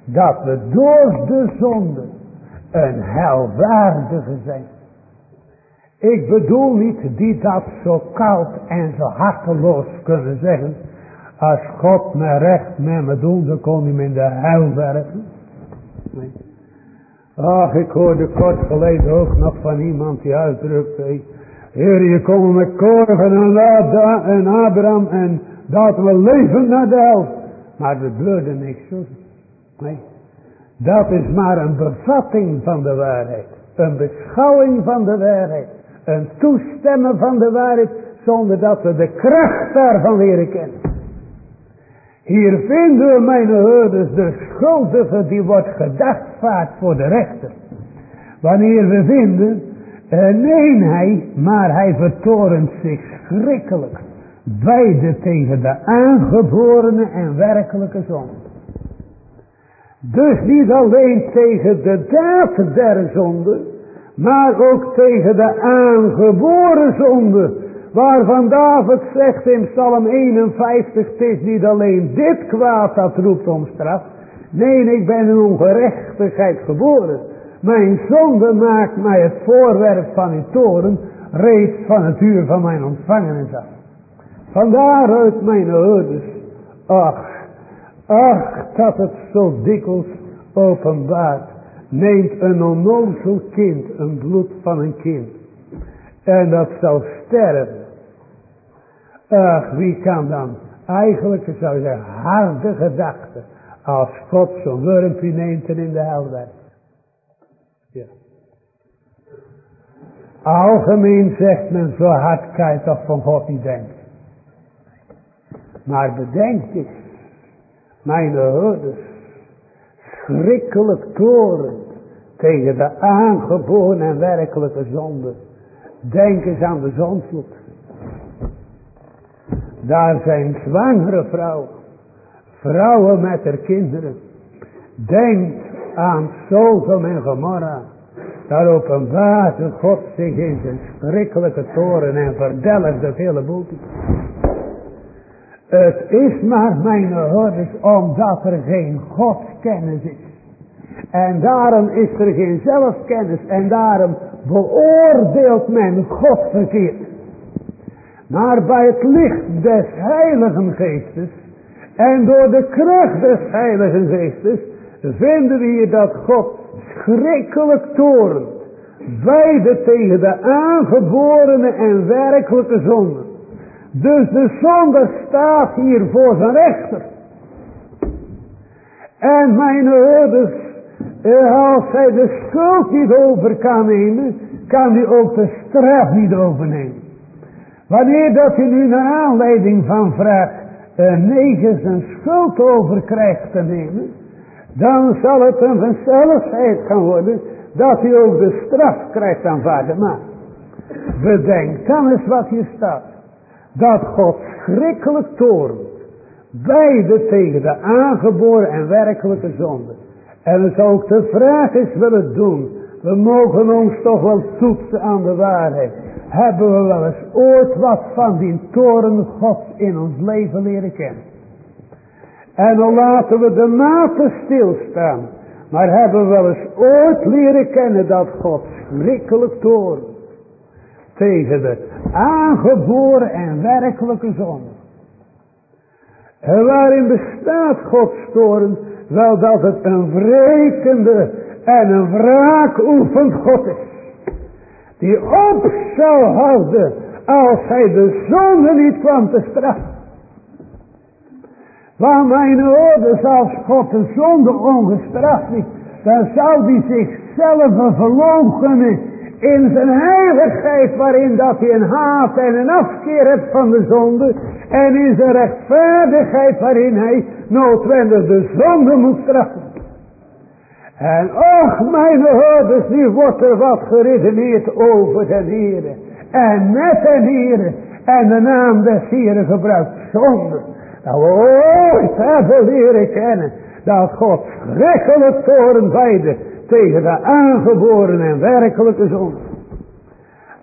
Speaker 1: dat we door de zonde een helwaardige zijn. Ik bedoel niet die dat zo koud en zo harteloos kunnen zeggen. Als God me recht met me doen, dan kon hij me in de hel werken. Nee. Ach, ik hoorde kort geleden ook nog van iemand die uitdrukte. Heer, je komt met korven en, en Abraham en dat we leven naar de hel. Maar er gebeurde niks. Nee. Dat is maar een bevatting van de waarheid. Een beschouwing van de waarheid. Een toestemmen van de waarheid. Zonder dat we de kracht daarvan leren kennen. Hier vinden we mijn hoorders de schuldige die wordt gedachtvaard voor de rechter. Wanneer we vinden nee, hij, maar hij vertorent zich schrikkelijk. Beide tegen de aangeborene en werkelijke zonde. Dus niet alleen tegen de daad der zonde, maar ook tegen de aangeboren zonde. Waarvan David zegt in Psalm 51, het is niet alleen dit kwaad dat roept om straf. Nee, ik ben in ongerechtigheid geboren. Mijn zonde maakt mij het voorwerp van uw toren, reeds van het uur van mijn ontvangenis af. Vandaar uit mijn ouders, ach, ach, dat het zo dikwijls openbaart. Neemt een onnozel kind, een bloed van een kind. En dat zal sterven. Ach, wie kan dan eigenlijk, zou je zeggen, harde gedachten. Als God zo'n wurmpje in de hel. Ja. Algemeen zegt men zo hard kan je van God niet denken. Maar bedenk eens, mijn ouders, schrikkelijk toren tegen de aangeboren en werkelijke zonde. Denk eens aan de zonvloed. Daar zijn zwangere vrouwen, vrouwen met haar kinderen. Denk aan Sodom en Gomorra. Daar openbaarde God zich in zijn schrikkelijke toren en verdelgde het hele boel. Het is maar mijn hordes omdat er geen Godskennis is. En daarom is er geen zelfkennis en daarom beoordeelt men God verkeerd. Maar bij het licht des Heiligen Geestes en door de kracht des Heiligen Geestes vinden we hier dat God schrikkelijk torent. Beide tegen de aangeborene en werkelijke zonde. Dus de zonde staat hier voor zijn rechter. En mijn ouders, als hij de schuld niet over kan nemen, kan hij ook de straf niet overnemen. Wanneer dat hij nu naar aanleiding van vraag 9 zijn schuld over krijgt te nemen, dan zal het een vanzelfheid gaan worden dat hij ook de straf krijgt aanvaarden. Maar bedenk dan eens wat hier staat. Dat God schrikkelijk toornt. Beide tegen de aangeboren en werkelijke zonde. En het ook de vraag is willen doen. We mogen ons toch wel toetsen aan de waarheid. Hebben we wel eens ooit wat van die toren God in ons leven leren kennen? En dan laten we de mate stilstaan. Maar hebben we wel eens ooit leren kennen dat God schrikkelijk toorn tegen de aangeboren en werkelijke zonde. En waarin bestaat Gods toorn? Wel dat het een wrekende en een wraakoefend God is. Die op zou houden als hij de zonde niet kwam te straffen. Waar mijn ouders als God de zonde ongestraft niet, dan zou die zichzelf verloochenen in zijn heiligheid waarin dat hij een haat en een afkeer heeft van de zonde en in zijn rechtvaardigheid waarin hij noodwendig de zonde moet straffen. En och mijn hoorders, nu wordt er wat geredeneerd over de Heere en met de Heere en de naam des Heeren gebruikt zonde. Dat we ooit hebben leren kennen dat God schrikkelijk toren beide tegen de aangeboren en werkelijke zonde.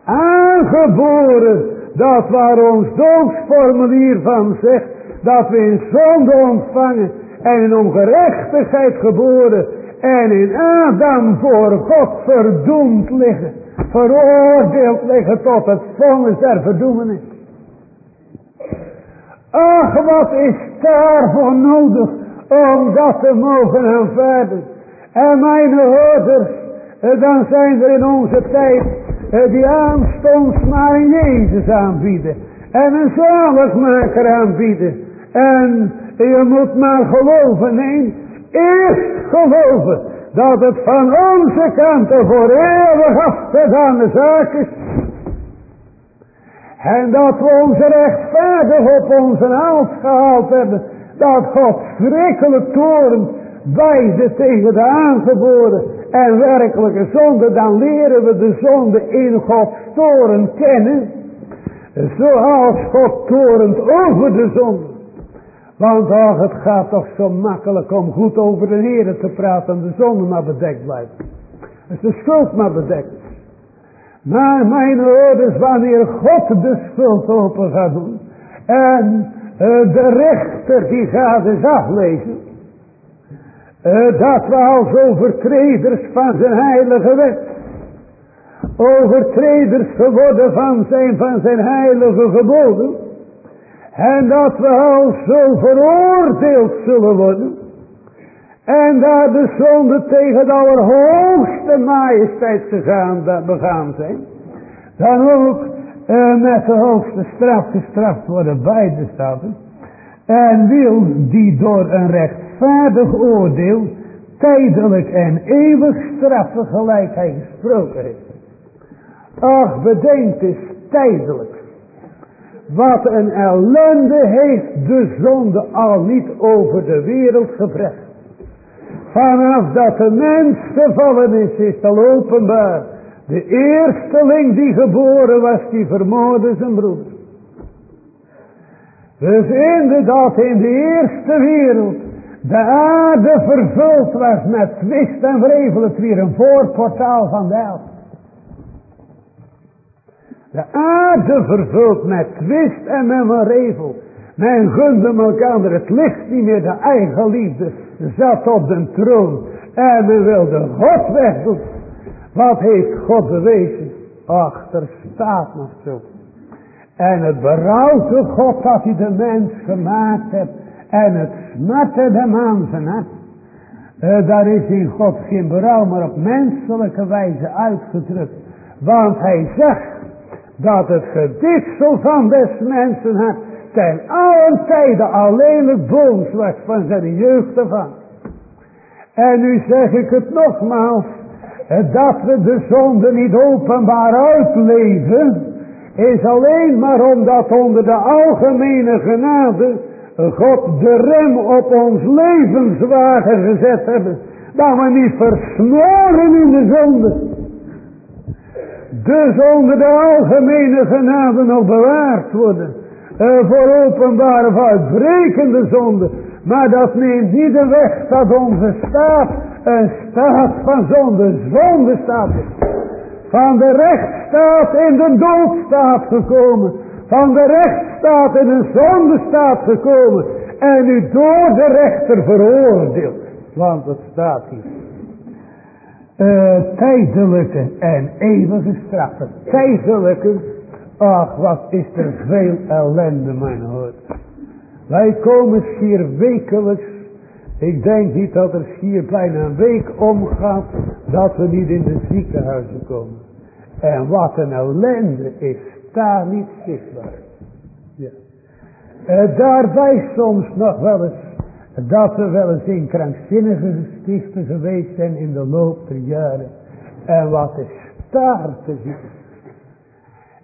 Speaker 1: Aangeboren, dat waar ons doodsformulier van zegt, dat we in zonde ontvangen en in ongerechtigheid geboren en in Adam voor God verdoemd liggen, veroordeeld liggen tot het vonnis der verdoemenis. Ach, wat is daarvoor nodig om dat te mogen aanvaarden? En mijn hoorders, eh, dan zijn er in onze tijd eh, die aanstonds maar een Jezus aanbieden. En een zaligmaker aanbieden. En je moet maar geloven, nee, eerst geloven dat het van onze kant voor eeuwig afgedane zaak is. En dat we onze rechtvaardig op onze hals gehaald hebben. Dat God schrikkelijk toren wijzen tegen de aangeboren en werkelijke zonde, dan leren we de zonde in Gods toren kennen. Zoals God torent over de zonde. Want ach, het gaat toch zo makkelijk om goed over de Heer te praten en de zonde maar bedekt blijft. Als de schuld maar bedekt. Maar mijn ouders, wanneer God de schuld open gaat doen. En uh, de rechter die gaat eens aflezen. Uh, dat we als overtreders van zijn heilige wet. Overtreders geworden van zijn, van zijn heilige geboden. En dat we al zo veroordeeld zullen worden. En daar de zonde tegen de allerhoogste majesteit gegaan, begaan zijn. Dan ook uh, met de hoogste straf gestraft worden beide staten. En wil die door een rechtvaardig oordeel tijdelijk en eeuwig straffen gelijk hij gesproken heeft. Ach, bedenk eens tijdelijk. Wat een ellende heeft de zonde al niet over de wereld gebracht. Vanaf dat de mens gevallen is, is al openbaar. De eersteling die geboren was, die vermoordde zijn broeder. We vinden dat in de eerste wereld de aarde vervuld was met twist en vrevel. Het weer een voorportaal van de hel. De aarde vervuld met twist en met vrevel. Men gunde elkaar het licht niet meer, de eigen liefde zat op de troon. En men wilde God wegdoen. Wat heeft God bewezen? Ach, er staat nog zo. En het berouwde God dat hij de mens gemaakt heeft. En het smette de hart. Uh, daar is in God geen berouw, maar op menselijke wijze uitgedrukt. Want hij zegt dat het gedichtsel van des mensen hart ten allen tijden alleenlijk boos was van zijn jeugd ervan. En nu zeg ik het nogmaals, dat we de zonde niet openbaar uitleven, is alleen maar omdat onder de algemene genade God de rem op ons levenswagen gezet hebben. Dat we niet versmoren in de zonde. Dus onder de algemene genade nog bewaard worden. Voor openbare uitbrekende zonde. Maar dat neemt niet de weg dat onze staat een staat van zonde, zonde staat Van de rechtsstaat in de doodstaat gekomen. Van de rechtsstaat in een zondestaat gekomen. En u door de rechter veroordeeld. Want het staat hier. Uh, tijdelijke en eeuwige straffen. Tijdelijke. Ach, wat is er veel ellende, mijn hoort. Wij komen schier wekelijks. Ik denk niet dat er schier bijna een week omgaat. Dat we niet in de ziekenhuizen komen. En wat een ellende is daar niet zichtbaar. Ja. Uh, daarbij soms nog wel eens dat we wel eens in krankzinnige gestichten geweest zijn in de loop der jaren. En wat is daar te zien.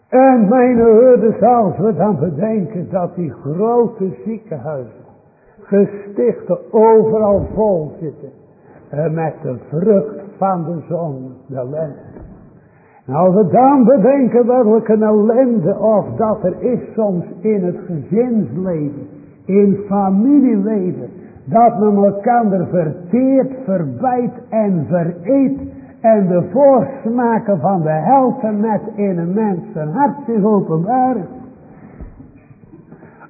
Speaker 1: En mijn hoorders, als we dan bedenken dat die grote ziekenhuizen, gestichten overal vol zitten. En met de vrucht van de zon, de lente. Als we dan bedenken welke ellende of dat er is soms in het gezinsleven, in familieleven, dat men elkaar verteert, verbijt en vereet. En de voorsmaken van de helft met in een mens zijn hart zich openbaren.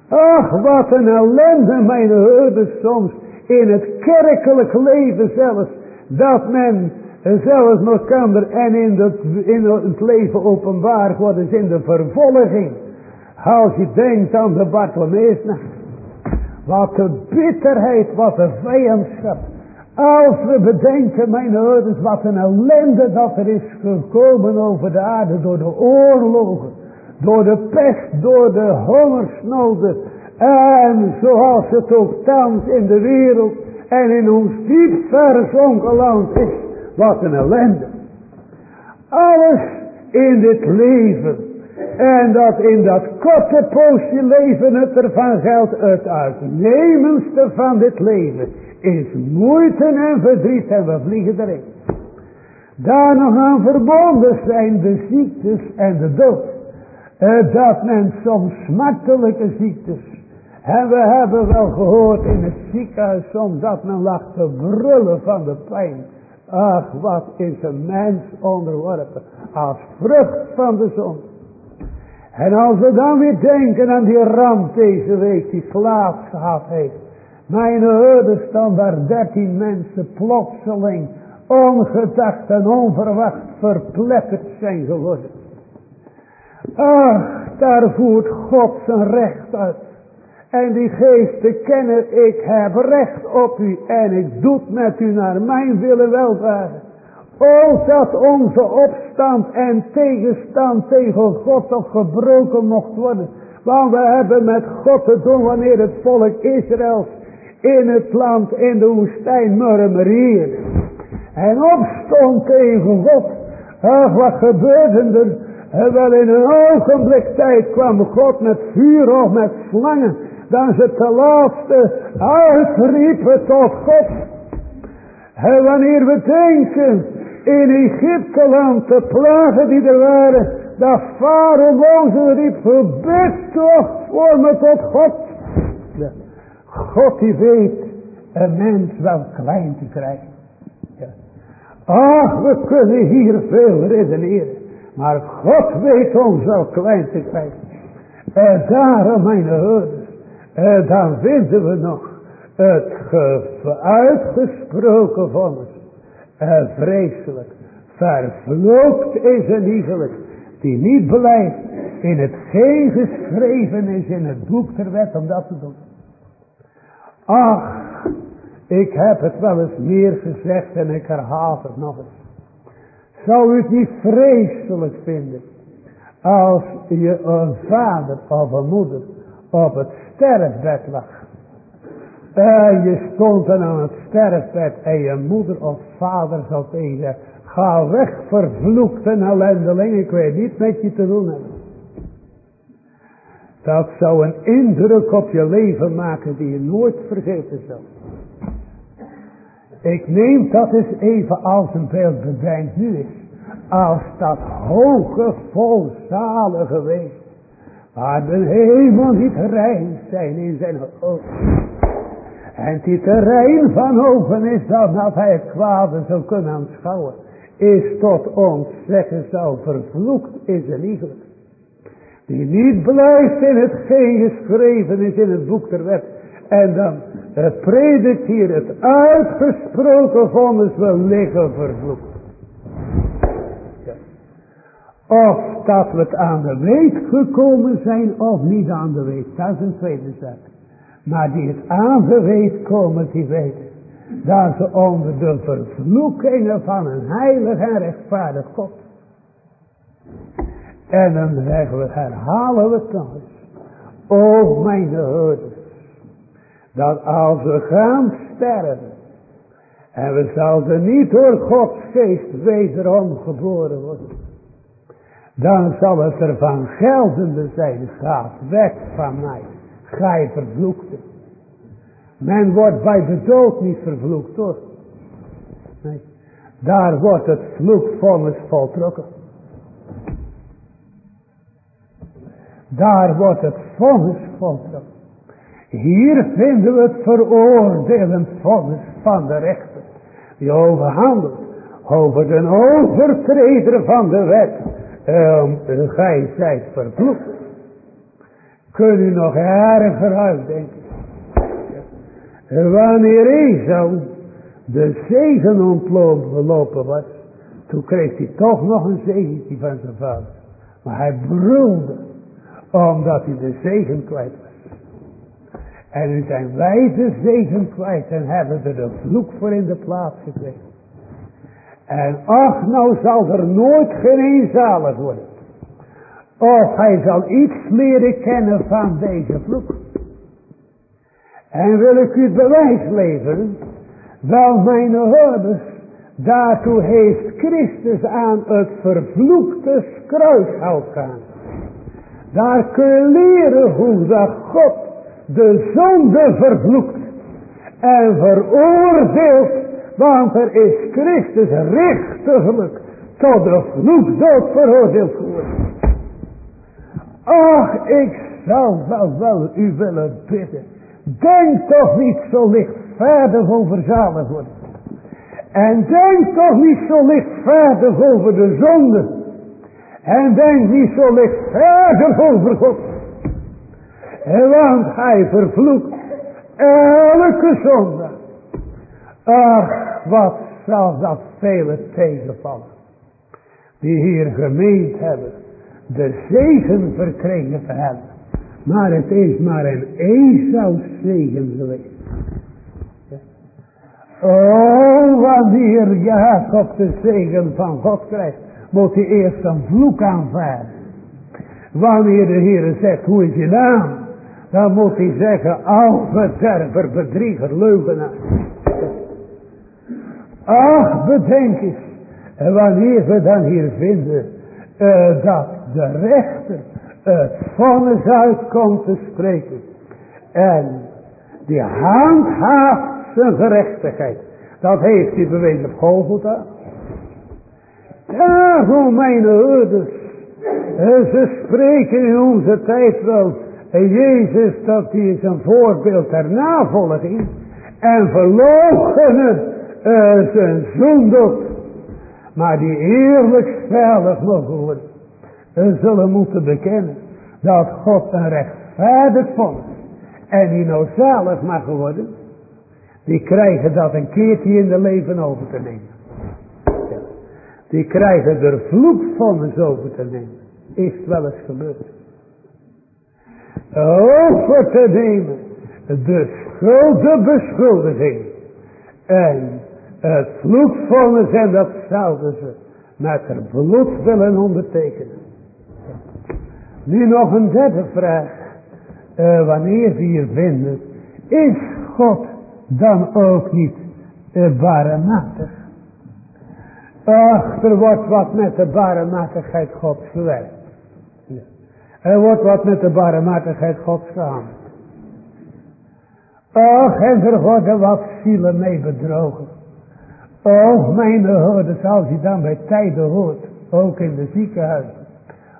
Speaker 1: Ach, wat een ellende, mijn hoorders, soms in het kerkelijk leven zelfs. Dat men zelfs elkaar en in het, in leven openbaar wordt, is in de vervolging. Als je denkt aan de Bartholomeusnacht. Wat de bitterheid, wat de vijandschap. Als we bedenken, mijn ouders, wat een ellende dat er is gekomen over de aarde door de oorlogen, door de pest, door de hongersnoden. En zoals het ook thans in de wereld en in ons diep verzonken land is. Wat een ellende. Alles in dit leven en dat in dat korte poosje leven het ervan geldt. Het uitnemendste van dit leven is moeite en verdriet en we vliegen erin. Daar nog aan verbonden zijn de ziektes en de dood. Eh, dat men soms smartelijke ziektes. En we hebben wel gehoord in het ziekenhuis soms dat men lag te brullen van de pijn. Ach, wat is een mens onderworpen als vrucht van de zon. En als we dan weer denken aan die ramp deze week die plaats gehad heeft. Mijn hoorders dan daar dertien mensen plotseling ongedacht en onverwacht verpletterd zijn geworden. Ach, daar voert God zijn recht uit. En die geeft te kennen, ik heb recht op u en ik doe met u naar mijn willen welvaren. O, dat onze opstand en tegenstand tegen God toch gebroken mocht worden. Want we hebben met God te doen wanneer het volk Israëls in het land in de woestijn murmureerde. En opstond tegen God. Wat gebeurde er? En wel in een ogenblik tijd kwam God met vuur of met slangen. Dan ze te laatste uitriepen tot God. En wanneer we denken in Egypte land, de plagen die er waren, dat Farao Mozes riep, verbid toch voor me tot God. God die weet een mens wel klein te krijgen. Ja. Ach, we kunnen hier veel redeneren. Maar God weet ons wel klein te krijgen. En daarom, mijn hoorders, en dan vinden we nog het uitgesproken vonnis en vreselijk. Vervloekt is een iegelijk die niet blijft in hetgeen geschreven is in het boek der wet om dat te doen. Ach, ik heb het wel eens meer gezegd en ik herhaal het nog eens. Zou u het niet vreselijk vinden als je een vader of een moeder op het sterfbed lag en je stond dan aan het sterfbed en je moeder of vader zou tegen Ga weg vervloekte ellendeling, ik weet niet met je te doen hebben. Dat zou een indruk op je leven maken die je nooit vergeten zal. Ik neem dat eens even als een beeld nu is. Als dat hoge vol zalen Waar de hemel niet rein zijn in zijn ogen. En die terrein van oven is dat hij het kwade zou kunnen aanschouwen. Is tot ons zeggen zou vervloekt is een. Die niet blijft in hetgeen geschreven is in het boek der wet. En dan het predikt hier het uitgesproken vonnis wil liggen vervloekt. Of dat we aan de weet gekomen zijn of niet aan de weet. Dat is een tweede zaak. Maar die het aan de weet komen, die weten. Dat ze onder de vervloekingen van een heilig en rechtvaardig God. En dan zeggen we, herhalen we het nog eens. Mijn hoorders. Dat als we gaan sterven. En we zouden niet door Gods geest wederom geboren worden. Dan zal het er van geldende zijn. Gaat weg van mij. Gij vervloekte. Men wordt bij de dood niet vervloekt hoor. Nee. Daar wordt het vloekvonnis voltrokken. Daar wordt het vonnis voltrokken. Hier vinden we het veroordelend vonnis van de rechter. Die overhandelt over de overtreder van de wet. Um, gij zijt vervloekt. Kun u nog erger uitdenken. Wanneer Esau de zegen ontlopen was. Toen kreeg hij toch nog een zegentje van zijn vader. Maar hij brulde. Omdat hij de zegen kwijt was. En nu zijn wij de zegen kwijt. En hebben er de vloek voor in de plaats gekregen. En ach, nou zal er nooit geen zalig worden. Of hij zal iets leren kennen van deze vloek. En wil ik u bewijs leveren. Wel mijn hoorders. Daartoe heeft Christus aan het vervloekte kruishout gaan. Daar kun je leren hoe dat God de zonde vervloekt. En veroordeelt. Want er is Christus rechtiglijk tot de vloekdood veroordeeld geworden. Ach, ik zou wel wel u willen bidden. Denk toch niet zo lichtvaardig over zalig worden. En denk toch niet zo lichtvaardig over de zonde. En denk niet zo lichtvaardig over God. Want hij vervloekt elke zonde. Ach, wat zal dat vele tegenvallen. Die hier gemeend hebben. De zegen verkregen te hebben. Maar het is maar een Esau zegen geweest. Oh, wanneer Jacob de zegen van God krijgt, moet hij eerst een vloek aanvaarden. Wanneer de Heer zegt, hoe is je naam? Dan moet hij zeggen, alverderver, bedrieger, leugenaar. Ach, bedenk eens. En wanneer we dan hier vinden, uh, dat de rechter het vonnis uitkomt te spreken. En die handhaaft zijn gerechtigheid. Dat heeft hij bewezen op Golgotha. Daarom mijn ouders. Ze spreken in onze tijd wel. Jezus dat hij is een voorbeeld ter navolging. En verloochenen uh, zijn zonde. Maar die eerlijk mogen worden zullen moeten bekennen dat God een rechtvaardig vond en die nou zalig mag worden, die krijgen dat een keertje in de leven over te nemen. Die krijgen er vloekvonnis over te nemen. Is wel eens gebeurd. Over te nemen. De schuld, de beschuldiging. En het vloekvonnis en dat zouden ze met er bloed willen ondertekenen. Nu nog een derde vraag. Uh, wanneer we hier vinden. Is God dan ook niet uh? Ach, er wordt wat met de barematigheid Gods verwerkt. Ja. Er wordt wat met de barematigheid Gods gehandeld. Ach, en er worden wat zielen mee bedrogen. Och, mijn hoorders, als je dan bij tijden hoort, ook in de ziekenhuizen.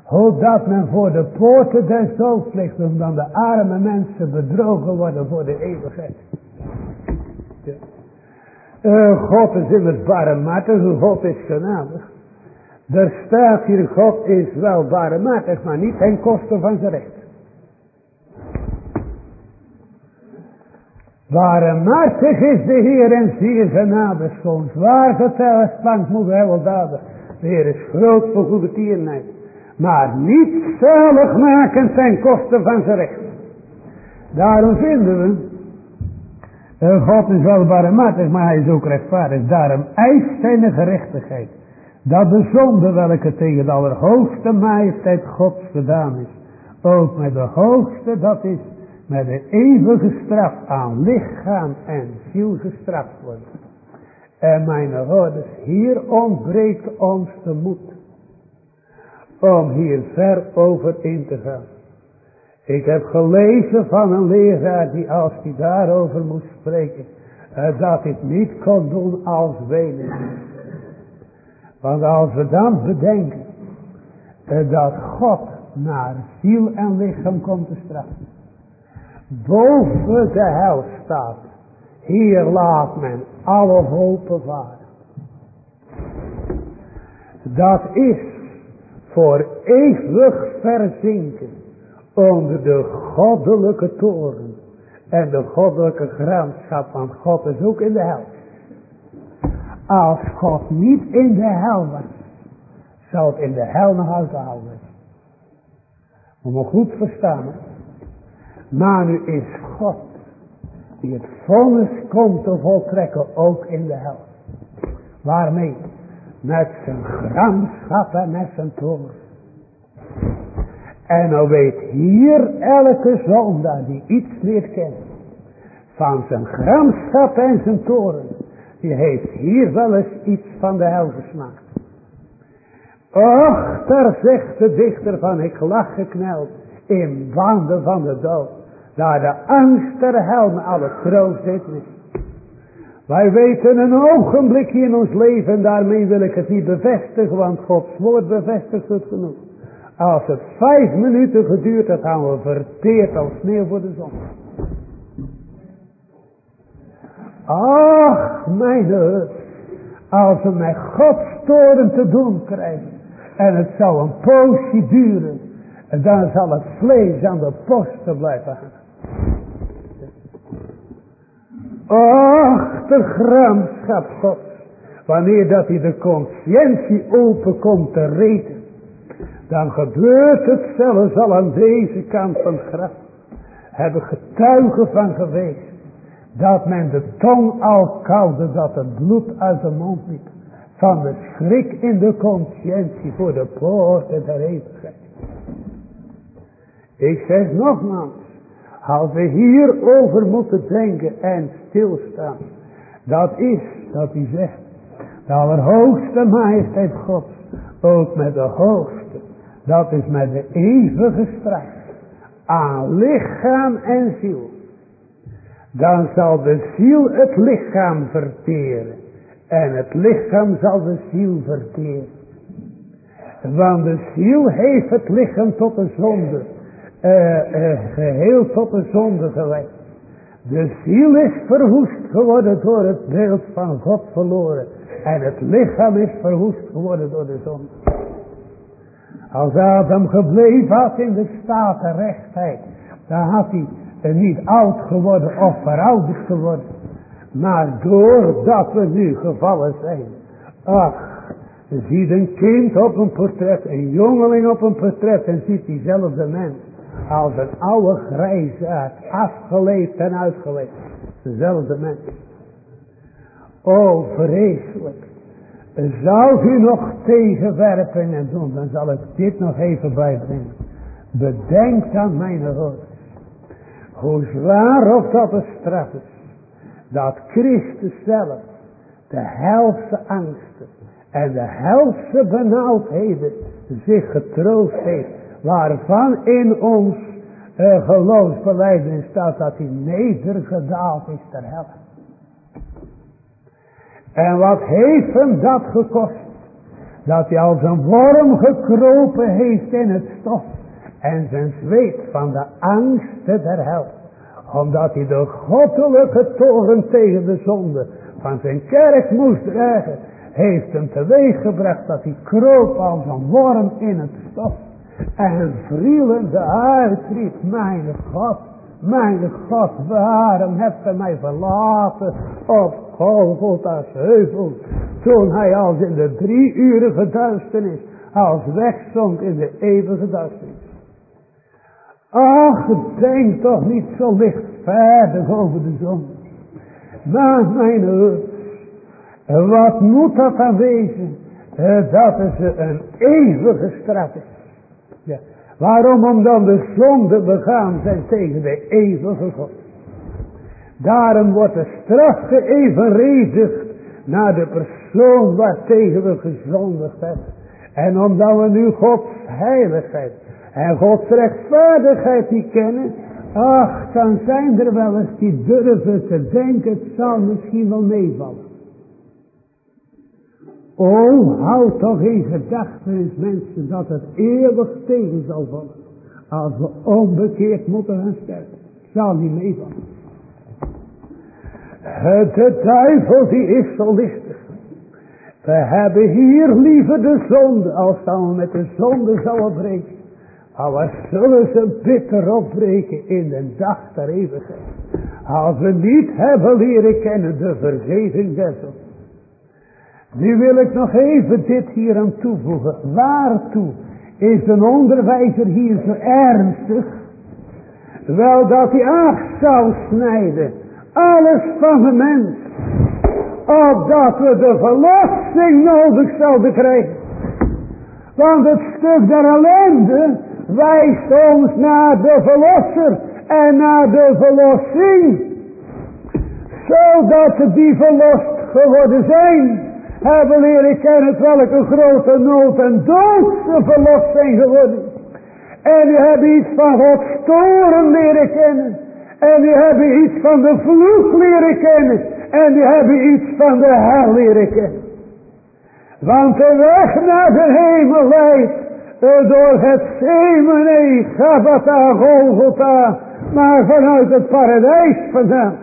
Speaker 1: Hoe dat men voor de poorten des doods ligt, omdat de arme mensen bedrogen worden voor de eeuwigheid. Ja. Uh, God is immers barmhartig, God is genadig. Er staat hier, God is wel barmhartig, maar niet ten koste van zijn recht. Waarmachtig is de Heer en zeer genade schoon. Zwaar geteld spant moet hij wel daden. De Heer is groot voor goede tierenheid. Maar niet zalig maken ten koste van zijn recht. Daarom vinden we. God is wel barmhartig, maar hij is ook rechtvaardig. Daarom eist zijn gerechtigheid. Dat de zonde welke tegen de allerhoogste majesteit Gods gedaan is. Ook met de hoogste, dat is met de eeuwige straf aan lichaam en ziel gestraft wordt. En mijn hoorders, hier ontbreekt ons de moed. Om hier ver over in te gaan. Ik heb gelezen van een leraar die als hij daarover moest spreken. Eh, dat hij niet kon doen als wenen. Want als we dan bedenken. Eh, dat God naar ziel en lichaam komt te straffen. Boven de hel staat. Hier laat men alle hopen varen. Dat is voor eeuwig verzinken onder de goddelijke toren en de goddelijke graanschap, want God is ook in de hel. Als God niet in de hel was, zou het in de hel nog uitgehouden Moet me goed verstaan. Maar nu is God die het vonnis komt te voltrekken ook in de hel. Waarmee? Met zijn gramschap en met zijn toren. En nou weet hier elke zondaar die iets meer kent. Van zijn gramschap en zijn toren. Die heeft hier wel eens iets van de hel gesmaakt. Och, daar zegt de dichter van ik lach gekneld in banden van de dood. Daar de angst der hel alle troost zit. Wij weten een ogenblikje in ons leven, daarmee wil ik het niet bevestigen, want Gods woord bevestigt het genoeg. Als het vijf minuten geduurd had, gaan we verteerd als sneeuw voor de zon. Ach, mijn heer, als we met Gods toren te doen krijgen, en het zou een poosje duren, en dan zal het vlees aan de posten blijven hangen. Ach, de God, wanneer dat hij de conscientie open komt te reten, dan gebeurt het zelfs al aan deze kant van het graf. Hebben getuigen van geweest. Dat men de tong al koude, dat het bloed uit de mond liep. Van de schrik in de conscientie voor de poorten der eeuwigheid. Ik zeg nogmaals, als we hierover moeten denken en stilstaan. Dat is, dat hij zegt, de allerhoogste majesteit Gods, ook met de hoogste dat is met de eeuwige straf aan lichaam en ziel. Dan zal de ziel het lichaam verteren. En het lichaam zal de ziel verteren. Want de ziel heeft het lichaam tot de zonde. Uh, uh, geheel tot de zonde gelegd. De ziel is verwoest geworden door het beeld van God verloren. En het lichaam is verwoest geworden door de zonde. Als Adam gebleven had in de staat en rechtheid. Dan had hij niet oud geworden of verouderd geworden. Maar doordat we nu gevallen zijn. Ach, ziet een kind op een portret. Een jongeling op een portret. En ziet diezelfde mens. Als een oude grijzaard. Afgeleefd en uitgeleefd. Dezelfde mens. O vreselijk. Zou u nog tegenwerpingen doen, dan zal ik dit nog even bijbrengen. Bedenk dan mijn hoor. Hoe zwaar of dat een straf is. Dat Christus zelf de helse angsten en de helse benauwdheden zich getroost heeft. Waarvan in ons uh, geloofsbeleid staat dat hij nedergedaald is ter hel. En wat heeft hem dat gekost? Dat hij als een worm gekropen heeft in het stof. En zijn zweet van de angsten der hel. Omdat hij de goddelijke toren tegen de zonde van zijn kerk moest dragen. Heeft hem teweeg gebracht dat hij kroop als een worm in het stof. En vrielende uitriep, mijn God, Mijn God, waarom hebt gij mij verlaten op Golgotha's heuvel. Toen hij als in de drie uren duisternis, als wegzonk in de eeuwige duisternis. Ach, denk toch niet zo lichtvaardig over de zon. Maar mijn heer, wat moet dat dan wezen? Eh, dat is een eeuwige straf is. Ja. Waarom? Omdat de zonde begaan zijn tegen de eeuwige God. Daarom wordt de straf geëvenredigd naar de persoon waartegen we gezondigd hebben. En omdat we nu Gods heiligheid en Gods rechtvaardigheid niet kennen. Ach, dan zijn er wel eens die durven te denken, het zal misschien wel meevallen. O, houd toch in gedachten mensen dat het eeuwig tegen zal vallen. Als we onbekeerd moeten gaan sterven. Zal niet meevallen. De duivel die is zo lichtig. We hebben hier liever de zonde als dan we met de zonde zouden breken. Maar we zullen ze bitter opbreken in de dag der eeuwigheid. Als we niet hebben leren kennen de vergeving des Nu wil ik nog even dit hier aan toevoegen. Waartoe is een onderwijzer hier zo ernstig? Wel dat hij af zou snijden. Alles van de mens. Opdat we de verlossing nodig zouden krijgen. Want het stuk der ellende wijst ons naar de verlosser en naar de verlossing. Zodat die verlost geworden zijn, hebben leren kennen welke grote nood en dood ze verlost zijn geworden. En die hebben iets van Gods toren leren kennen. En die hebben iets van de vloek leren kennen. En die hebben iets van de hel leren kennen. Want de weg naar de hemel leidt door het Semene, Gabata, Golgotha, maar vanuit het paradijs vandaan.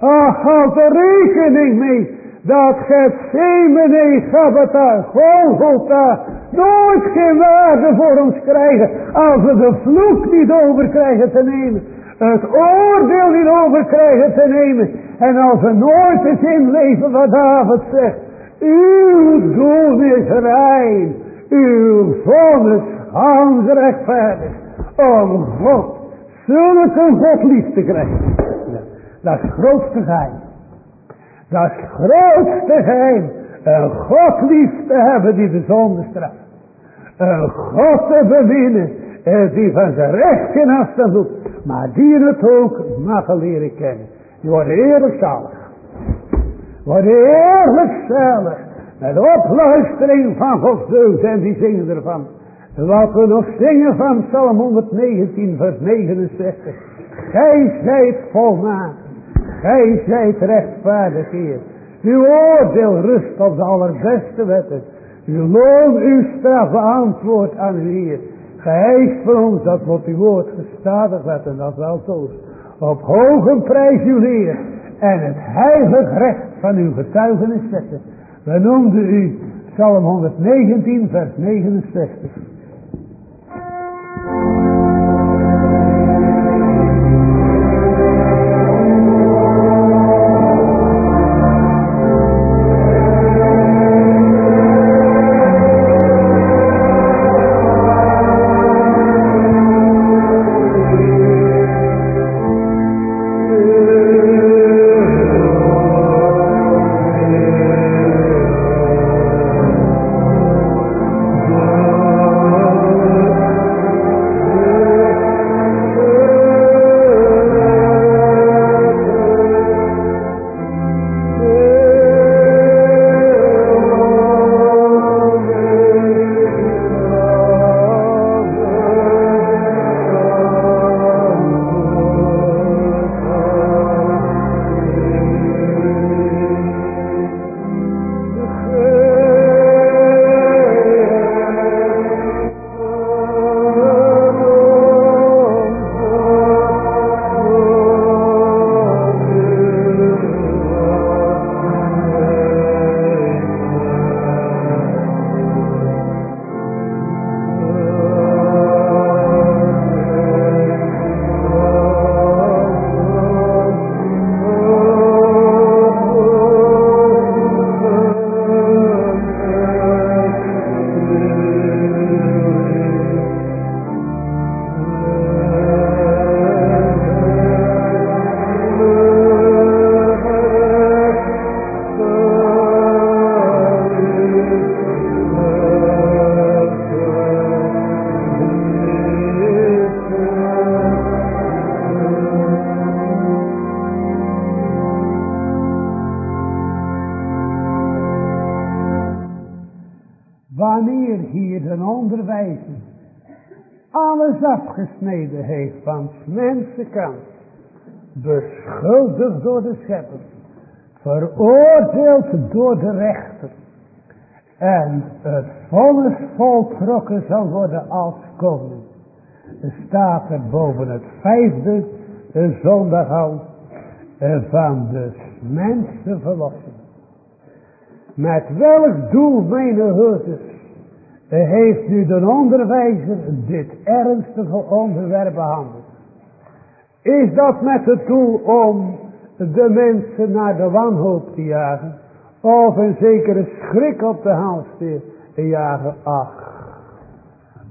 Speaker 1: Ach, houd er rekening mee dat het Semene, Gabata, Golgotha nooit geen waarde voor ons krijgen als we de vloek niet over krijgen te nemen. Het oordeel niet over krijgen te nemen. En als we nooit eens inleven wat David zegt. Uw doel is rein. Uw vonnis gaan rechtvaardig. Om God zulke God lief te krijgen. Dat is grootste geheim. Dat is grootste geheim. Een God lief te hebben die de zonde straft. Een God te beminnen die van zijn recht geen afstand doet. Maar die het ook mag leren kennen. Die worden eerlijk zalig. Worden eerlijk zalig. Met opluistering van Gods deugd. En die zingen ervan. Wat we nog zingen van Psalm 119 vers 69. Gij zijt volmaakt. Gij zijt rechtvaardig Heer. Uw oordeel rust op de allerbeste wetten. Uw loon, uw straf beantwoord aan uw Heer. Geheist voor ons dat wat uw woord gestadig werd en dat wel zo Op hoge prijs uw Heer en het heilig recht van uw getuigenis zetten. We noemden u Psalm 119 vers 69. Mensenkant. Beschuldigd door de schepper. Veroordeeld door de rechter. En het vonnis voltrokken zal worden als koning. Staat er boven het vijfde zondag al van de mensenverlossing. Met welk doel, mijn hoorders, heeft nu de onderwijzer dit ernstige onderwerp behandeld? Is dat met het doel om de mensen naar de wanhoop te jagen? Of een zekere schrik op de hals te jagen? Ach,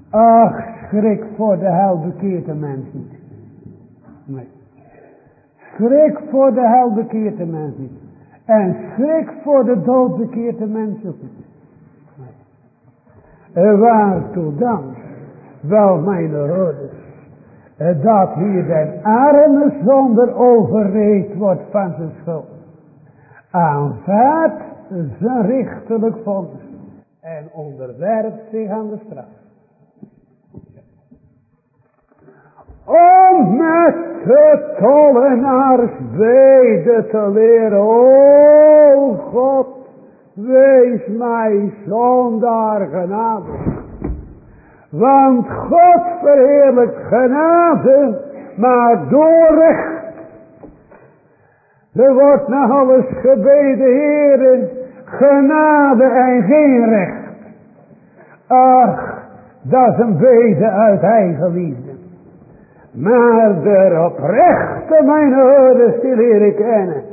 Speaker 1: ach, schrik voor de hel bekeert de mens niet. Nee. Schrik voor de hel bekeert de mens niet. En schrik voor de dood bekeert de mens ook niet. En waartoe dan? Wel, mijn hoorders. Dat hier den arme zonder overreed wordt van zijn schuld. Aanvaardt zijn richtelijk vonnis. En onderwerpt zich aan de straf. Om met de tollenaars bede te leren. O God, wees mij zondaar genade. Want God verheerlijkt genade, maar door recht. Er wordt naar alles gebeden, heren, genade en geen recht. Ach, dat is een bede uit eigen liefde. Maar de oprechte mijn ouders die leren kennen.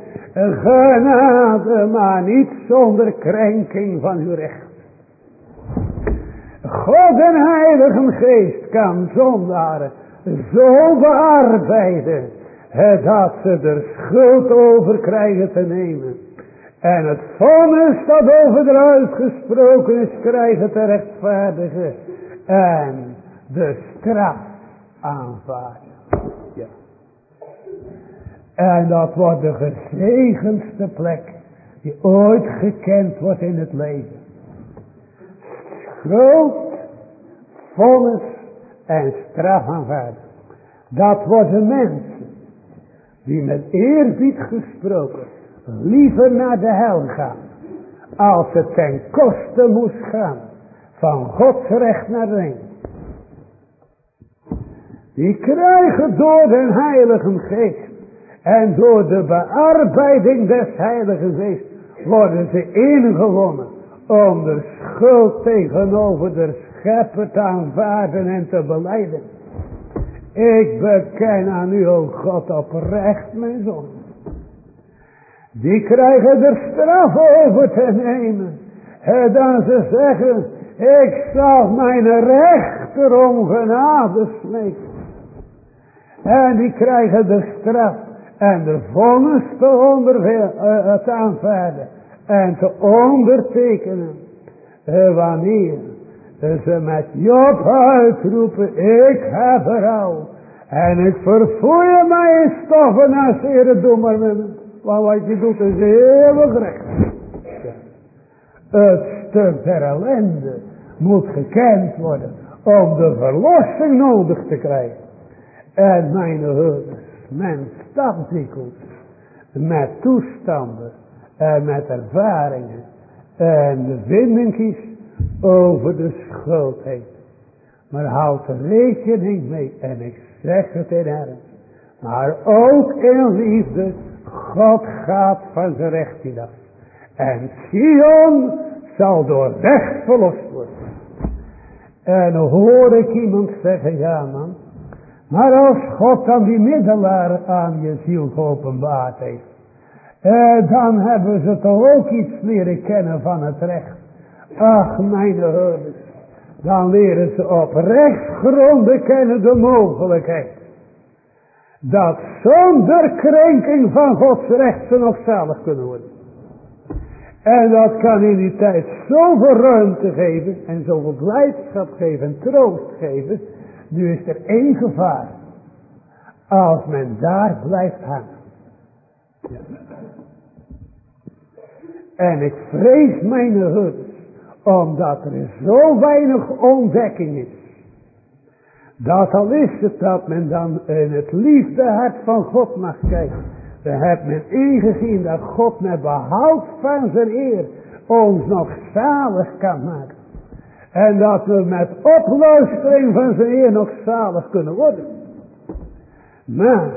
Speaker 1: Genade, maar niet zonder krenking van uw recht. God en Heilige Geest kan zondaren zo bearbeiden. Dat ze er schuld over krijgen te nemen. En het vonnis dat over de uitgesproken is krijgen te rechtvaardigen. En de straf aanvaarden. Ja. En dat wordt de gezegendste plek die ooit gekend wordt in het leven. Groot, vonnis en straf aanvaarden. Dat worden mensen die met eerbied gesproken liever naar de hel gaan. Als het ten koste moest gaan van Gods recht naar hemel. Die krijgen door de Heilige Geest en door de bearbeiding des Heilige Geest worden ze ingewonnen om de schuld tegenover de schepper te aanvaarden en te beleiden. Ik beken aan u, o God, oprecht mijn zon. Die krijgen er straf over te nemen. En dan ze zeggen, ik zal mijn rechter om genade smeken. En die krijgen de straf en de vonnis te, onder, uh, te aanvaarden en te ondertekenen. Uh, wanneer ze met Job uitroepen, ik heb al. En ik verfoei mij in stoffen als maar met me. Want wat je doet is eeuwig recht. Het stuk der ellende moet gekend worden om de verlossing nodig te krijgen. En mijn hulp, men stapt met toestanden en met ervaringen en de vinding over de schuld heen. Maar houd er rekening mee en ik zeg het in ernst. Maar ook in liefde, God gaat van zijn recht af. En Sion zal door recht verlost worden. En hoor ik iemand zeggen, ja man, maar als God dan die middelaar aan je ziel geopenbaard heeft. Eh, dan hebben ze toch ook iets leren kennen van het recht. Ach, mijn hoorders. Dan leren ze op rechtsgronden kennen de mogelijkheid. Dat zonder krenking van Gods recht ze nog zalig kunnen worden. En dat kan in die tijd zoveel ruimte geven en zoveel blijdschap geven en troost geven. Nu is er één gevaar. Als men daar blijft hangen. En ik vrees mijn hut Omdat er zo weinig ontdekking is. Dat al is het dat men dan in het liefde hart van God mag kijken. Dan heeft men ingezien dat God met behoud van zijn eer ons nog zalig kan maken. En dat we met opluistering van zijn eer nog zalig kunnen worden. Maar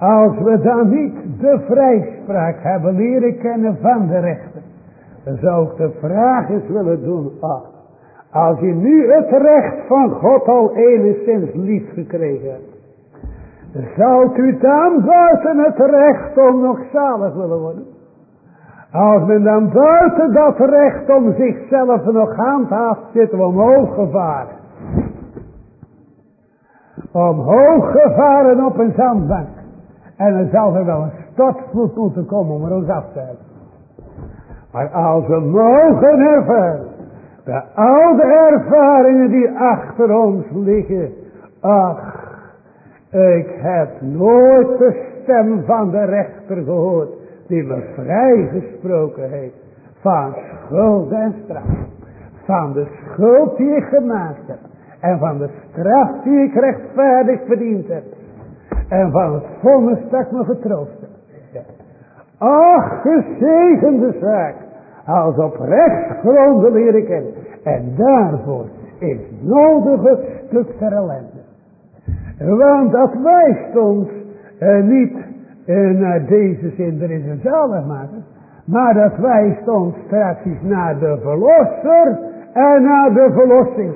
Speaker 1: als we dan niet de vrijspraak hebben leren kennen van de rechter. Dan zou ik de vraag eens willen doen. Ah, als je nu het recht van God al enigszins lief gekregen hebt. Zou u dan buiten het recht om nog zalig willen worden? Als men dan buiten dat recht om zichzelf nog handhaaft, zitten we omhoog gevaren. Omhoog gevaren op een zandbank. En dan zal wel een stortvloed moeten komen om er ons af te hebben. Maar als we mogen ervaren, de oude ervaringen die achter ons liggen, ach, ik heb nooit de stem van de rechter gehoord die me vrijgesproken heeft van schuld en straf. Van de schuld die ik gemaakt heb. En van de straf die ik rechtvaardig verdiend heb. En van het vonnis ik me getroost. Ach, gezegende zaak. Als op rechtsgronden leren kennen. En daarvoor is nodig het stuk ter ellende. Want dat wijst ons eh, niet eh, naar deze zin, er is een zaligmaker. Maar dat wijst ons straks naar de verlosser en naar de verlossing.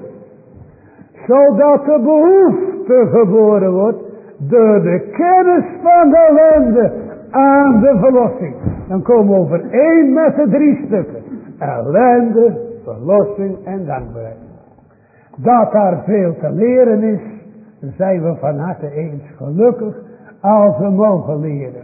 Speaker 1: Zodat de behoefte geboren wordt door de kennis van de ellende aan de verlossing. Dan komen we overeen met de drie stukken. Ellende, verlossing en dankbaarheid. Dat daar veel te leren is, zijn we van harte eens gelukkig als we mogen leren.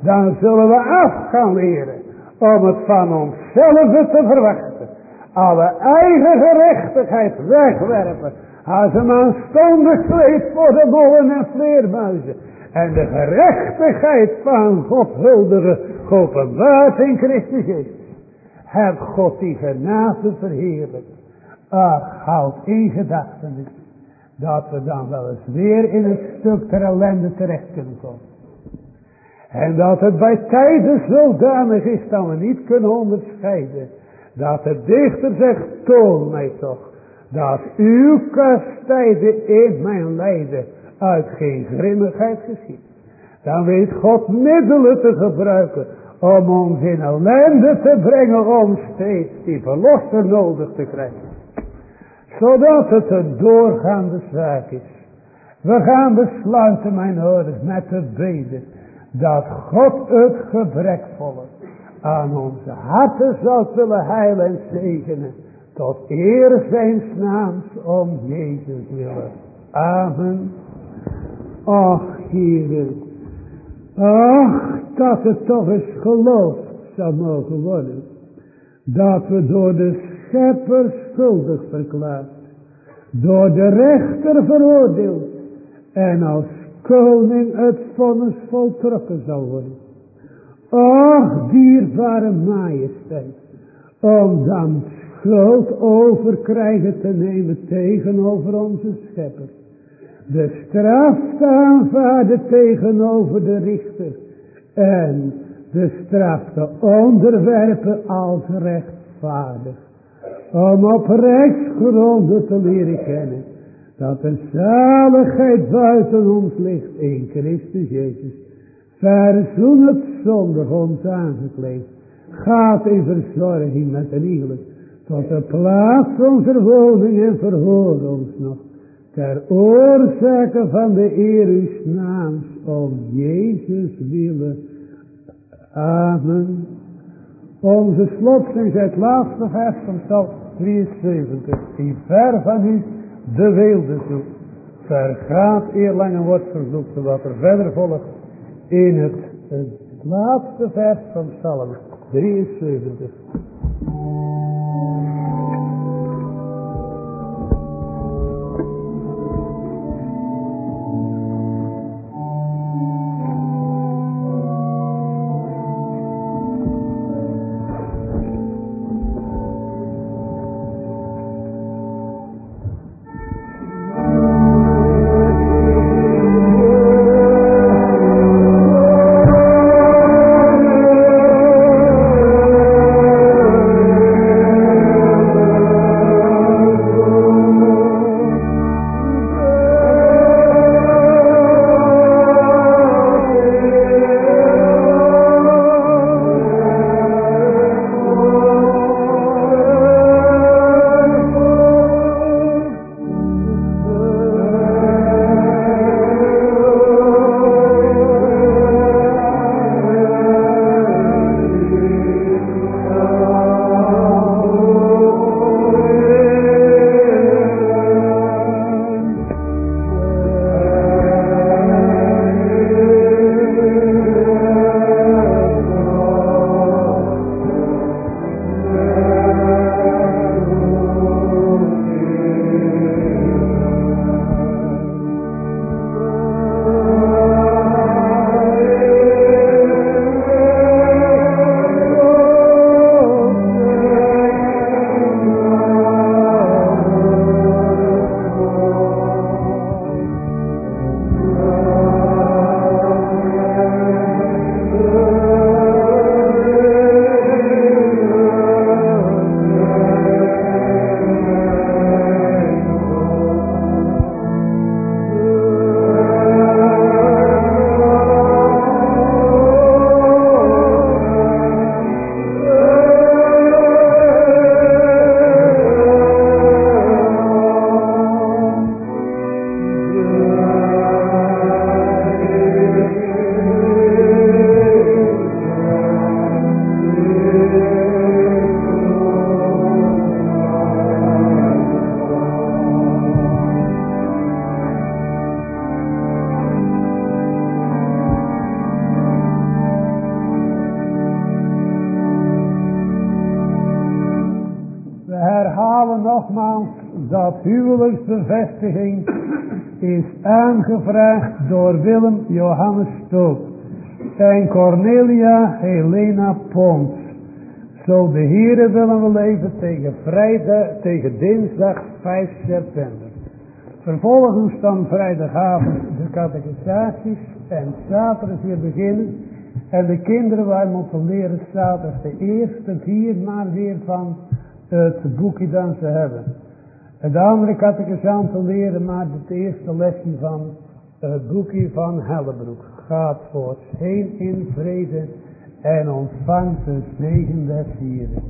Speaker 1: Dan zullen we af gaan leren om het van onszelf te verwachten. Alle eigen gerechtigheid wegwerpen. Als een man stondig sleept voor de bollen en vleermuizen. En de gerechtigheid van God huldige geopenbaard in Christus Jezus. Heb God die genade verheerlijkt. Ach, houd in gedachtenis dat we dan wel eens weer in het stuk ter ellende terecht kunnen komen. En dat het bij tijden zodanig is dat we niet kunnen onderscheiden. Dat de dichter zegt, toon mij toch. Dat uw kastijden in mijn lijden uit geen grimmigheid geschiet. Dan weet God middelen te gebruiken om ons in ellende te brengen om steeds die verlosser nodig te krijgen zodat het een doorgaande zaak is. We gaan besluiten, mijn hoorders, met te beden, dat God het gebrekvolle aan onze harten zal willen heilen en zegenen, tot eer zijn naams om Jezus willen. Amen. Ach, Heer, ach, dat het toch eens geloof zou mogen worden, dat we door de schepper schuldig verklaard. Door de rechter veroordeeld. En als koning het vonnis voltrokken zal worden. Och, dierbare majesteit. Om dan schuld overkrijgen te nemen tegenover onze schepper. De straf te aanvaarden tegenover de richter. En de straf te onderwerpen als rechtvaardig om op rechtsgronden te leren kennen, dat de zaligheid buiten ons ligt in Christus Jezus. Verzoen het zondig ons aangekleed, gaat in verzorging met een engelen, tot de plaats onze woning en verhoor ons nog, ter oorzake van de eer uw naams, om Jezus willen. Amen. Onze slotzing het laatste vers van Psalm 73. Die ver van u de weelde zoekt. Vergaat eerlang en wordt verzoekt. Wat er verder volgt in het, het laatste vers van Psalm 73. Aangevraagd door Willem Johannes Stoop en Cornelia Helena Pons. Zo de heren willen we leven tegen vrijdag, tegen dinsdag 5 september. Vervolgens dan vrijdagavond de catechisaties en zaterdag weer beginnen. En de kinderen wij moeten leren zaterdag de eerste vier maar weer van het boekje dan ze hebben. De andere catechisanten leren maar de eerste lesje van het boekje van Hellebroek. Gaat voorts heen in vrede en ontvangt de zegen des Hieren.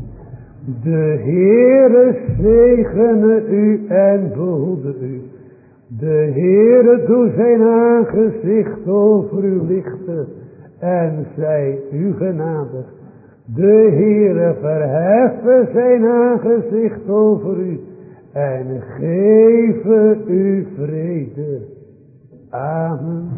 Speaker 1: De Heere zegene u en behoede u. De Heere doet zijn aangezicht over u lichten en zij u genadig. De Heere verheffen zijn aangezicht over u en geven u vrede. Amen.